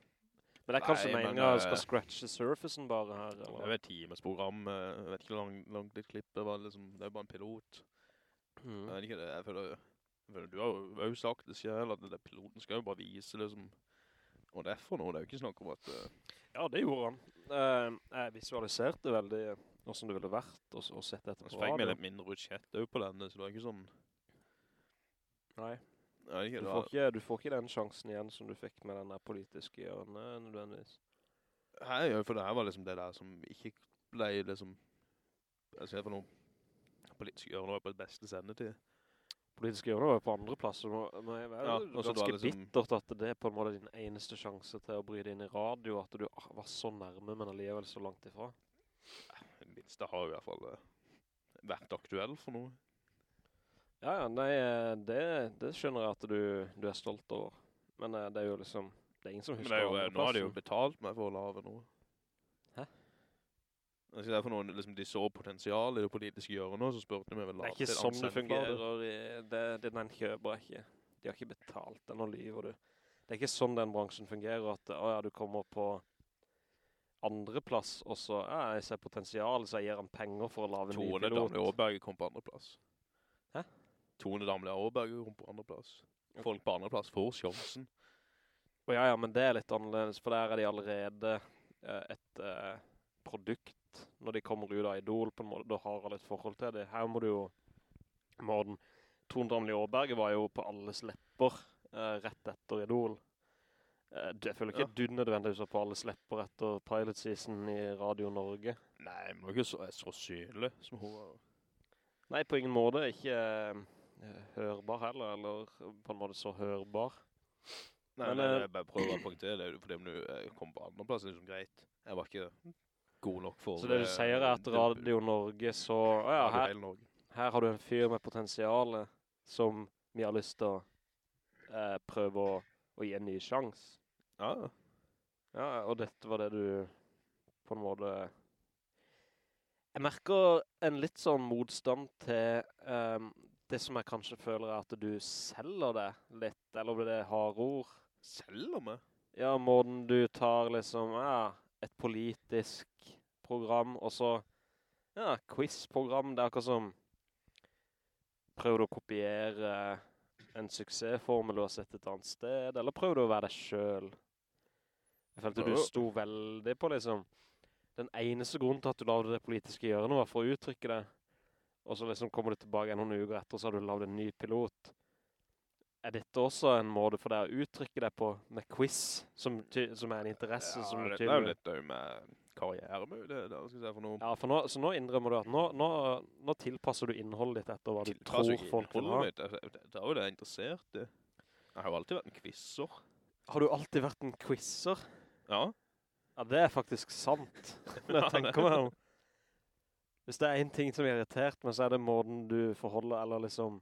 Men det er kanskje meningen skal eh, scratche surfacen bare her, eller? det er jo et timesprogram, eh, jeg vet ikke hvor lang, langt ditt klipp det var, liksom, det er jo bare en pilot. Mm. Jeg vet ikke, det, jeg føler, jeg føler du har jo- sagt det selv, at det, piloten skal jo bare vise liksom, og det er for noe, det er jo ikke snakk om at, Uh... Ja, det gjorde han. Uh, jeg visualiserte veldig hvordan det ville vært å, å sette dette så på fikk vi litt mindre også på denne, så det var ikke sånn, Nei, jeg ikke, du får ikke, du får ikke den sjansen igjen som du fikk med den der politiske hjørnet, nødvendigvis. Nei, ja, for det her var liksom det der som ikke ble liksom, jeg ser for noen politiske hjørnet var på det beste sendetid. Politiske hjørnet var på andre plasser. Nå, er det Ja, ganske det liksom- bittert at det er på en måte din eneste sjanse til å bry deg inn i radio, at du var så nærme, men alligevel så langt ifra. Det minste har i hvert fall eh, vært aktuell for noe. Ja, ja, nei, eh, det, det skjønner jeg at du, du er stolt over. Men eh, det er jo liksom, det er ingen som husker er jo, eh, nå har de jo betalt meg for å lave noe. Hæ? Det er for noen, liksom, de så potensial i det politiske hjørnet, så spurte de meg vel Det er ikke sånn det fungerer. I, det, det, den kjøper ikke. De har ikke betalt den, og lyver du. Det er ikke sånn den bransjen fungerer, at å ja, du kommer på andre plass, og så, ja, jeg ser potensial, så jeg gir han penger for å lave en ny Tone pilot. Damle Åberge kom på andre plass. Tone Damle Aarberg kom på andre plass. Folk på andre plass får sjansen. Og ja, ja, men det er litt annerledes, for der er de allerede eh, et eh, produkt når de kommer ut av Idol, på en måte, da har alle et forhold til det. Her må du jo, Morten, Tone Damli Aarberg var jo på alles lepper eh, rett etter Idol. Eh, jeg føler ikke Ja. du nødvendigvis var på alles lepper etter pilot season i Radio Norge. Nei, men det er ikke så, så synlig som hun var. Nei, på ingen måte. Ikke eh, hørbar heller, eller på en måte så hørbar. Nei, Men, nei, nei, jeg bare prøver å poengtere det, fordi om du eh, kom på andre plass, er det liksom greit. Jeg var ikke god nok for... Så det du eh, sier er at Radio Norge så... Å ja, her, her har du en fyr med potensiale som vi har lyst til å eh, prøve å, å gi en ny sjans. Ja, ja. Og dette var det du på en måte... Jeg merker en litt sånn motstand til ehm, det som jeg kanskje føler er at du selger det litt, eller blir det harde ord? Selger meg? Ja, måten du tar liksom, ja, et politisk program, og så, ja, quiz-program, det er akkurat som prøver du å kopiere en suksessformel du har sett et annet sted, eller prøver du å være deg selv? Jeg følte du sto veldig på liksom, den eneste grunnen til at du lavde det politiske gjørende var for å uttrykke det, og så liksom kommer du tilbake noen uker etter, så har du lavet en ny pilot. Er dette også en måte for deg å uttrykke deg på med quiz, som, som er en interesse Ja, som det, det er jo litt med karrieremøte, det skal jeg si for noe. Ja, for nå, så nå innrømmer du at nå, nå, nå tilpasser du innholdet ditt etter hva du Tilpasser tror folk vil ha. mitt, Det er jo det jeg er interessert i. Jeg har jo alltid vært en quizzer. Har du alltid vært en quizzer? Ja. Ja, det er faktisk sant. [LAUGHS] Når jeg tenker meg om. Hvis det er en ting som er irritert med, så er det måten du forholder, eller liksom,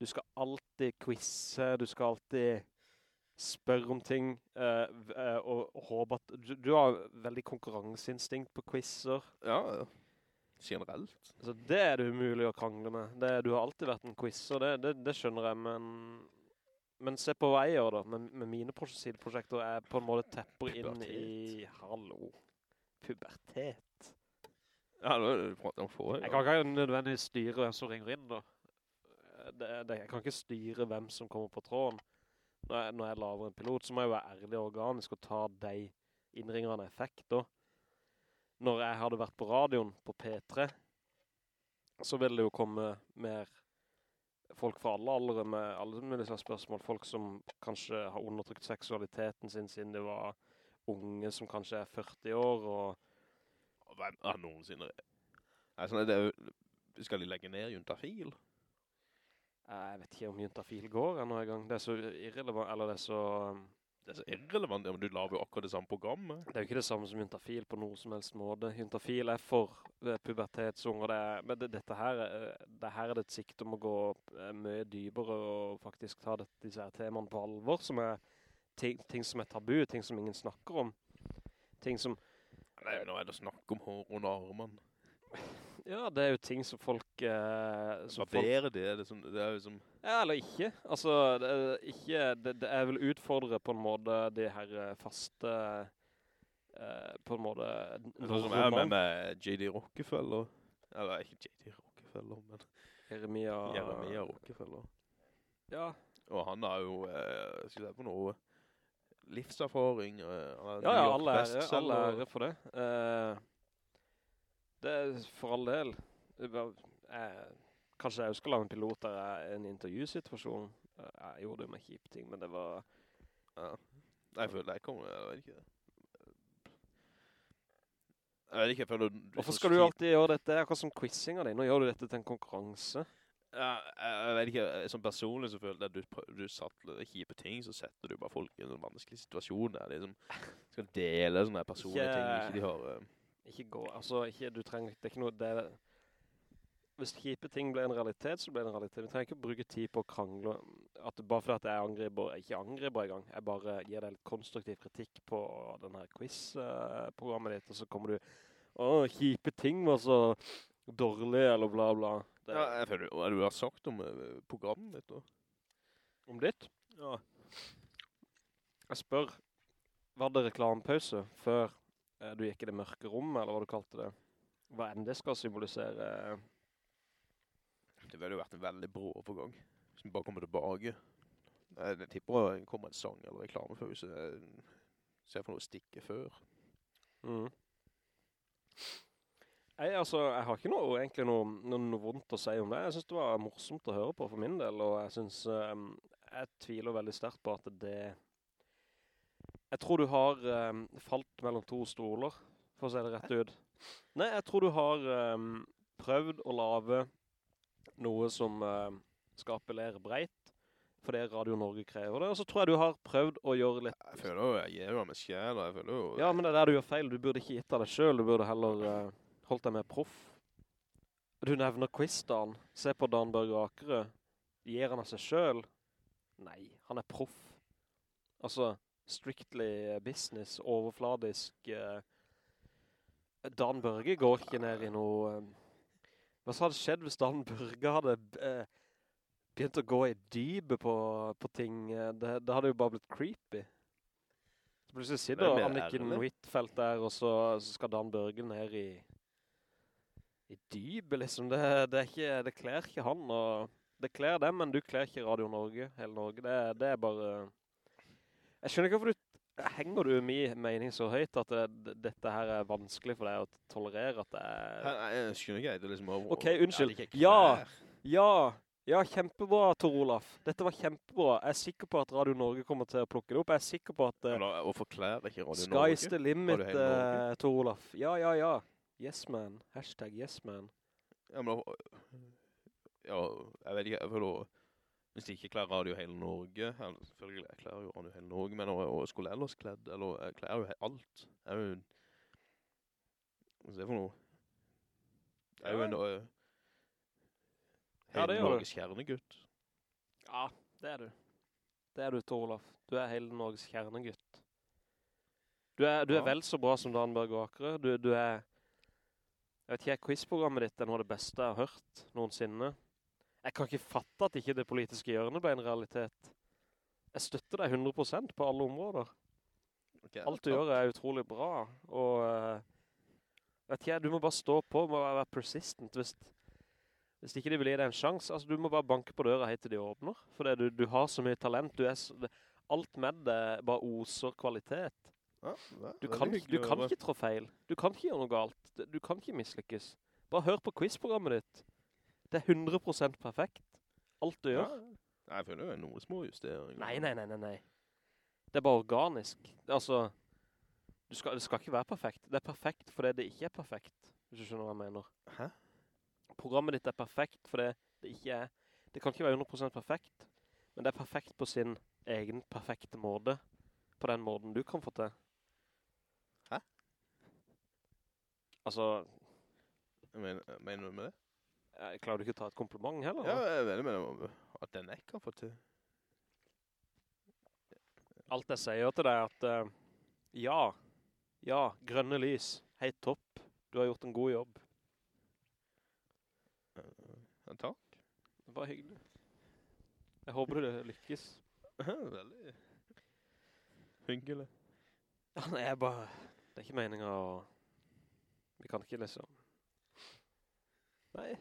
du skal alltid quizse, du skal alltid spørre om ting, v- eh, og, håpe at, du, du har veldig konkurranseinstinkt på quizzer, Ja, ja. Generelt. Så det er det umulig å krangle med. Det, du har alltid vært en quizzer, det, det, det skjønner jeg, men, men se på hva jeg gjør da, med, med mine pro- sideprosjekter er på en måte tepper inn i, hallo, pubertet. Ja, nå var det om forrige. Jeg kan ikke nødvendigvis styre hvem som ringer inn da. Det, det, jeg kan ikke styre hvem som kommer på tråden. Når jeg, når jeg laver en pilot, så må jeg være ærlig og organisk og ta de innringerne effekt da. Når jeg hadde vært på radioen på P3, så ville det jo komme mer folk fra alle aldre med alle mulige slags spørsmål. Folk som kanskje har undertrykt seksualiteten sin siden de var unge som kanskje er 40 år, Og Hvem har noensinne... Nei, sånn, det er jo... Skal de legge ned Juntafil? Eh, Jeg vet ikke om Juntafil går ennå en gang. Det er så irrelevant, eller det er så... um, Det er så irrelevant, ja, men du laver jo akkurat det samme programmet. Det er jo ikke det samme som Juntafil på noe som helst måte. Juntafil er for eh, pubertetsunger, det er, men det, dette her, er- det her er det et sikt om å gå eh, mye dybere og faktisk ta det, disse her temaene på alvor, som er ting, ting som er tabu, ting som ingen snakker om. Ting som, Nei, nå er det snakk om hår under armene. [LAUGHS] ja, det er jo ting som folk... Eh, som folk det, det, som, det er jo som... Ja, eller ikke. Altså, det, ikke, det, det er vel utfordre på en måte de her eh, faste, eh, på en måte... Sånn som jeg med, med J.D. Rockefeller. Eller ikke J.D. Rockefeller, men Jeremia... Jeremia Rockefeller. Ja, Og han har jo, eh, skal jeg si på noe, livserfaring. Uh, ja, ja alle er, alle er for det. Uh, det er for all del. Var- eh, kanskje jeg skal lage en pilot der er en intervjusituasjon. Jeg gjorde det med kjipe ting, men det var... Ja. Jeg føler jeg kommer, jeg vet ikke. Jeg vet ikke, jeg føler... du- Hvorfor skal du alltid gjøre dette? Det er akkurat som quizzing av deg. Nå gjør du dette til en konkurranse. Jeg vet ikke, som personlig så føler jeg at du, du sattler kjipe ting, så setter du bare folk i en vanskelig situasjon der de skal dele sånne personlige Ikke- ting, ikke de har... eh, Ikke gå, altså ikke, du trenger, det er ikke noe, det er, hvis kjipe ting blir en realitet, så blir det en realitet. Vi trenger ikke bruke tid på å krangle, at bare fordi at jeg angriper, ikke angriper i gang, jeg bare gir deg litt konstruktiv kritikk på denne quiz-programmet ditt, og så kommer du, åh, kjipe ting var så dårlig, eller bla bla. Det, Ja, jeg føler, hva du har sagt om eh, programmet ditt da? Om ditt? Ja. Jeg spør, var det reklamepause før eh, du gikk i det mørke rommet, eller hva du kalte det? Hva enn det skal symbolisere? Det ville jo vært en veldig brå overgang, hvis vi bare kommer tilbake. Jeg, tipper det kommer en sang eller reklamepause. Jeg får for noe stikke før. Mm. Nei, altså, jeg har ikke noe, egentlig noe, noe, noe vondt å si om det. Jeg synes det var morsomt å høre på for min del, og jeg synes, um, jeg tviler veldig sterkt på at det... Jeg tror du har um, falt mellom to stoler, for å si det rett ut. Nei, jeg tror du har um, prøvd å lave noe som uh, skaper appellere breit, fordi Radio Norge krever det. Og så tror jeg du har prøvd å gjøre litt... Jeg føler jo, jeg gir jo meg og jeg føler jo... Ja, men det er der du gjør feil. Du burde ikke gitt av deg selv. Du burde heller eh, holdt deg med proff. Du nevner Quistan. Se på Dan Børge Akere. Gir han av seg selv? Nei, han er proff. Altså, strictly business, overfladisk. eh, Dan Børge går ikke ned i noe... eh, hva hadde skjedd hvis Dan Børge hadde eh, begynt å gå i dybe på, på ting? Det, det hadde jo bare blitt creepy. Så plutselig sitter er Anniken. Huitfeldt der, og så, så skal Dan Børge ned i, i dybe, liksom. Det, det, ikke, det klær ikke han, og det klær dem, men du klær ikke Radio Norge, hele Norge. Det, det er bare... Jeg skjønner ikke hvorfor du henger du min mening så høyt at det, dette her er vanskelig for deg å tolerere at det er... Nei, jeg, skjønner ikke, det er liksom... Over, Ok, unnskyld. Ja, Ja. Ja, kjempebra, Tor Olaf. Dette var kjempebra. Jeg er sikker på at Radio Norge kommer til å plukke det opp. Jeg er sikker på at uh, Eller, hvorfor klær ikke Radio Norge? sky's the limit, eh, Tor Olaf. Ja, ja, ja. Yes, man. Hashtag yes, man. Ja, men da- Ja, jeg vet ikke, jeg føler Hvis jeg ikke klær Radio Hele Norge eller, Selvfølgelig, jeg klær jo Radio Hele Norge Men å skulle ellers kledd Eller jeg klær jo alt Jeg er jo Hva er det for noe? Jeg er jo en øh, Ja, det Hele. Norges kjernegutt Ja, det er du. Det er du, Tor Olav. Du er hele Norges kjernegutt. Du er, du er Ja. vel så bra som Dan Børge Akre. Du, du er... Jeg vet ikke, quizprogrammet ditt er noe av det beste jeg har hørt noensinne. Jeg kan ikke fatte at ikke det politiske hjørnet ble en realitet. Jeg støtter deg 100% på alle områder. Okay, Alt du gjør er utrolig bra, og uh, vet ikke du må bare stå på, må være persistent hvis, hvis ikke de vil gi deg en sjans. Altså, du må bare banke på døra helt til de åpner, for du, du har så mye talent, du er så, alt med det bare oser kvalitet. Ja, det Du kan, du kan ikke trå feil, du kan ikke gjøre noe galt, du kan ikke mislykkes. Bare hør på quizprogrammet ditt. Det er 100% perfekt, alt du gjør. Ja. Jeg føler jo noen små justeringer Nei, nei, nei, nei, nei. Det er bare organisk. Det, er altså, du skal, det skal ikke være perfekt. Det er perfekt fordi det ikke er perfekt, hvis du skjønner hva jeg mener. Hæ? Programmet ditt er perfekt fordi det ikke er, det kan ikke være 100% perfekt, men det er perfekt på sin egen perfekte måte, på den måten du kan få til. Hæ? Altså, mener, mener du med det? jeg klarer du ikke å ta et kompliment heller? Ja, jeg er med det At den jeg kan få til Alt jeg sier til deg er at, uh, ja, ja, grønne lys, helt topp. Du har gjort en god jobb. Uh, takk Det var hyggelig. Jeg håper du lykkes. [LAUGHS] Veldig hyggelig Ja, nei, jeg bare... Det er ikke meningen å... Vi kan ikke liksom... Nei.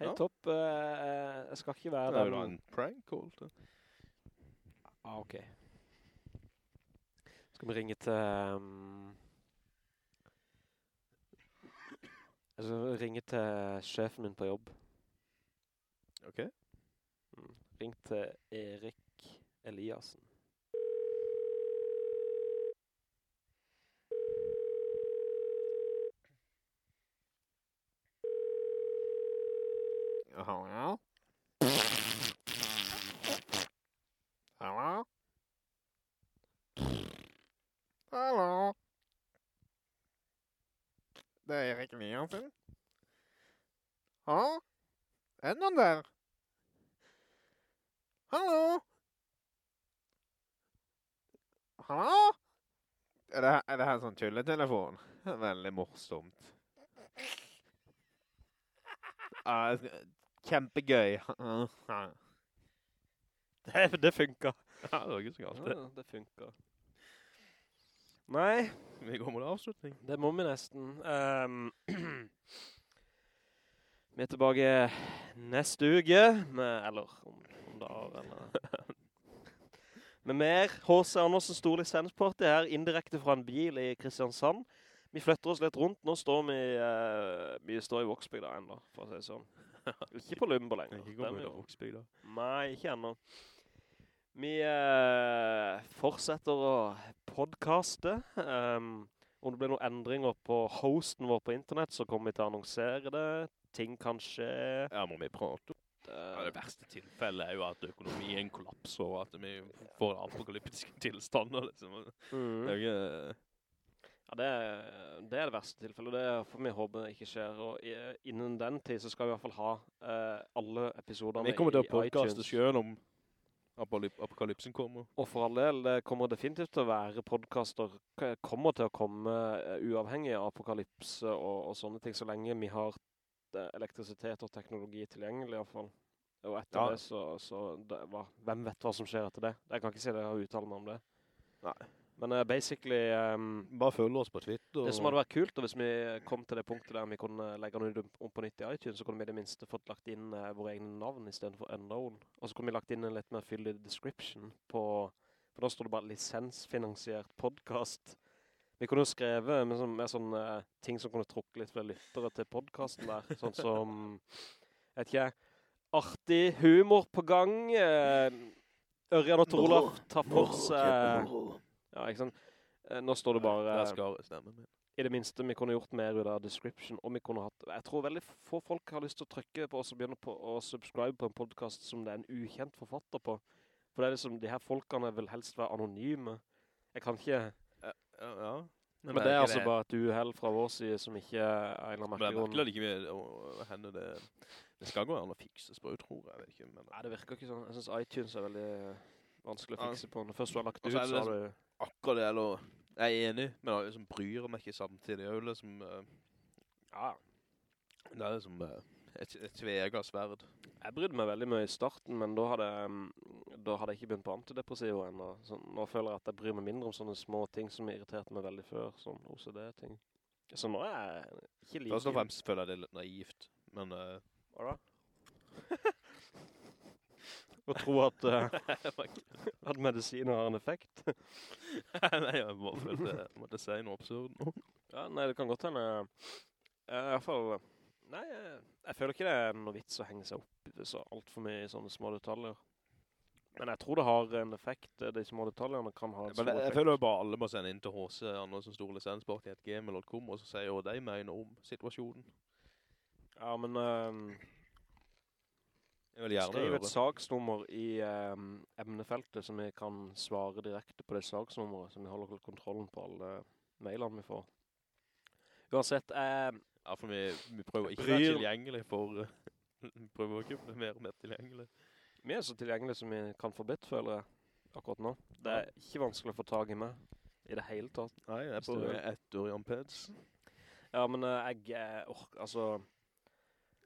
Helt Ja. topp. Uh, jeg skal ikke være der. Det er jo en prank call Ah, ok. Skal vi ringe til... Um... Skal ringe til sjefen min på jobb. Ok Mm. Ring til Erik Eliassen. Hallo? Hallo? Hallo? Det er Erik Eliassen. Hallo? Er det noen der? Hallo? Hallo? Er det, er det her sånn tulletelefon? [LAUGHS] Veldig morsomt. [LAUGHS] Ja, jeg skal- kjempegøy. [LAUGHS] Det, det funker. Ja, det var ikke så galt det. Ja, det funker. Nei, Vi går mot avslutning. det må vi nesten. Um, [CLEARS THROAT] vi er tilbake neste uke, med, eller om, om dager, eller... [LAUGHS] med mer H.C. Andersen stor lisensparty her, indirekte fra en bil i Kristiansand. Vi flytter oss litt rundt. Nå står vi, uh, vi står i Vågsbygda enda, for å si det sånn. [LAUGHS] Ikke på Lumbo lenger. Ikke vi ut av Vågsbygda. Nei, ikke enda. Vi eh, fortsetter å podcaste. Um, Om det blir noen endringer på hosten vår på internett, så kommer vi til å annonsere det. Ting kan skje. Ja, må vi prate om. Ja, det verste tilfellet er jo at økonomien kollapser, og at vi får apokalyptiske [LAUGHS] tilstander, liksom. Mm. Det er jo ikke... Ja, det er, det er det verste tilfellet. Det får vi håpe ikke skjer. Og innen den tid så skal vi i hvert fall ha uh, alle episoderne i Vi kommer til å podcaste selv om apokalypsen kommer. Og for all del, det kommer definitivt til å være podcaster, kommer til å komme eh, uavhengig av apokalypse og, og sånne ting, så lenge vi har eh, elektrisitet og teknologi tilgjengelig i hvert fall. Og etter Ja. det, så, så det, hva, hvem vet hva som skjer etter det? Jeg kan ikke si det, jeg har uttalt meg om det. Nei. Men uh, basically, Um, Bare følg oss på Twitter. det som hadde vært kult, og hvis vi kom til det punktet der vi kunne legge noe om på nytt i iTunes, så kunne vi i det minste fått lagt inn uh, våre egne navn i stedet for unknown. Og så kunne vi lagt inn en litt mer fyldig description på, for da står det bare lisensfinansiert podcast. Vi kunne jo skrevet med, sånn, med sånne eh, ting som kunne trukke litt flere lyttere til podcasten der. Sånn som, vet ikke jeg, artig humor på gang. Ørjan og Torolaf tar for seg... Ja, ikke sant? Eh, Nå står det bare... Der skal stemmen min. i det minste vi kunne gjort mer ut av description, og vi kunne hatt, jeg tror veldig få folk har lyst til å trykke på oss og begynne på å subscribe på en podcast som det er en ukjent forfatter på. For det er liksom, de her folkene vil helst være anonyme. Jeg kan ikke, Ja, ja. men, det er altså bare et uheld fra vår side som ikke er en av annen Men det er det ikke vi å hende det... Det skal gå an å fikse sprø, tror jeg, vet ikke, men... Nei, det virker ikke sånn. Jeg synes iTunes er veldig vanskelig å Ja. fikse på. Når først du har lagt det ut, så det har du... Akkurat det, eller... Jeg er enig, men jeg liksom bryr meg ikke samtidig, jo, liksom... Uh, Ja, Det er liksom uh, et, et tvega sverd. Jeg brydde meg veldig mye i starten, men da hadde, jeg, mm, da hadde jeg ikke begynt på antidepressiva enda. Så nå føler jeg at jeg bryr meg mindre om sånne små ting som irriterte meg veldig før, sånn OCD-ting. Så nå er jeg ikke like... Først og fremst føler jeg det er litt naivt, men... Uh, Hva da? Å tro at, eh, [LAUGHS] ikke- at medisiner har en effekt. [LAUGHS] Nei, jeg må følte, måtte si noe absurd nå. Ja, nei, det kan godt hende. Eh, I hvert fall... Nei, jeg, jeg føler ikke det er noe vits å henge seg opp i det så alt for mye i sånne små detaljer. Men jeg tror det har en effekt. eh, De små detaljerne kan ha en stor jeg, jeg føler jo bare alle må sende inn til HC Andersen Store Lisenssport i et gmail.com og så sier jo de mener om situasjonen. Ja, men... ehm, Skriv et saksnummer i um, emnefeltet, så vi kan svare direkte på det saksnummeret, så vi holder kontrollen på alle mailene vi får. Uansett, eh, Ja, for vi, vi prøver ikke å være tilgjengelig for... eh, [LAUGHS] vi prøver ikke å bli mer og mer tilgjengelig. vi er så tilgjengelige som vi kan få bedt, føler jeg, akkurat nå. Det er ikke vanskelig å få tag i meg, i det hele tatt. Nei, jeg er Hvis på du vil. ett Ørjan Peds. Ja, men eh, jeg, eh, ork, altså,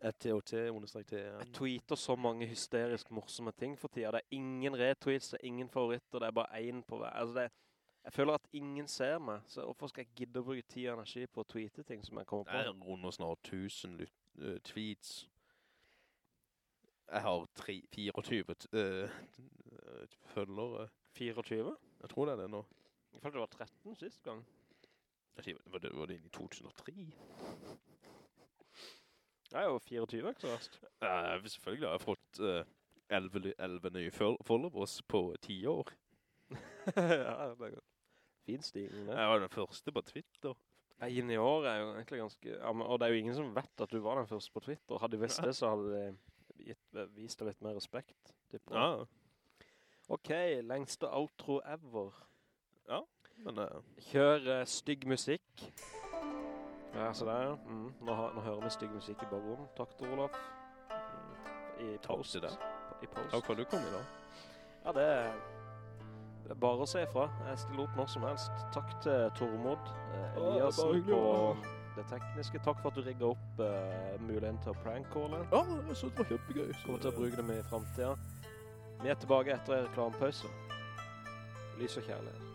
Et TOT, understrek T. jeg tweeter så mange hysterisk morsomme ting for tida. Det er ingen retweets, det er ingen favoritter, det er bare en på hver. Altså, det, jeg føler at ingen ser meg, så hvorfor skal jeg gidde å bruke tid og energi på å tweete ting som jeg kommer på? Jeg runder snart 1000 lyt, eh, tweets. Jeg har tre, 24 t- eh, eh, følgere. 24? Jeg tror det er det nå. Jeg følte det var 13 sist gang. Jeg sier, Var det, var det i 2003? Jeg er jo 24, ikke så verst. Uh, selvfølgelig har jeg fått uh, 11, ly- 11 nye followers på 10 år. [LAUGHS] ja, det er godt. Fin stigning, det. Jeg var den første på Twitter. Ja, inn i år er jo egentlig ganske... Ja, men, og det er jo ingen som vet at du var den første på Twitter. Hadde de visst det, så hadde de gitt, vist deg litt mer respekt. tipper. Ja, Ok, lengste outro ever. men uh, Kjør eh, stygg musikk. Ja, så ja. Mm. Nå, nå hører vi stygg musikk i bakgrunnen. Takk til Olav. Mm. I post. til det. I post. takk for at du kom i dag. Ja, det er, det er bare å se ifra. Jeg stiller opp når som helst. Takk til Tormod eh, Ja, Eliassen på det tekniske. Takk for at du rigget opp uh, muligheten til å prankcalle. Ja, jeg synes det var kjempegøy. Kommer til å bruke det- med i fremtiden. Vi er tilbake etter reklamepause. Lys og kjærlighet.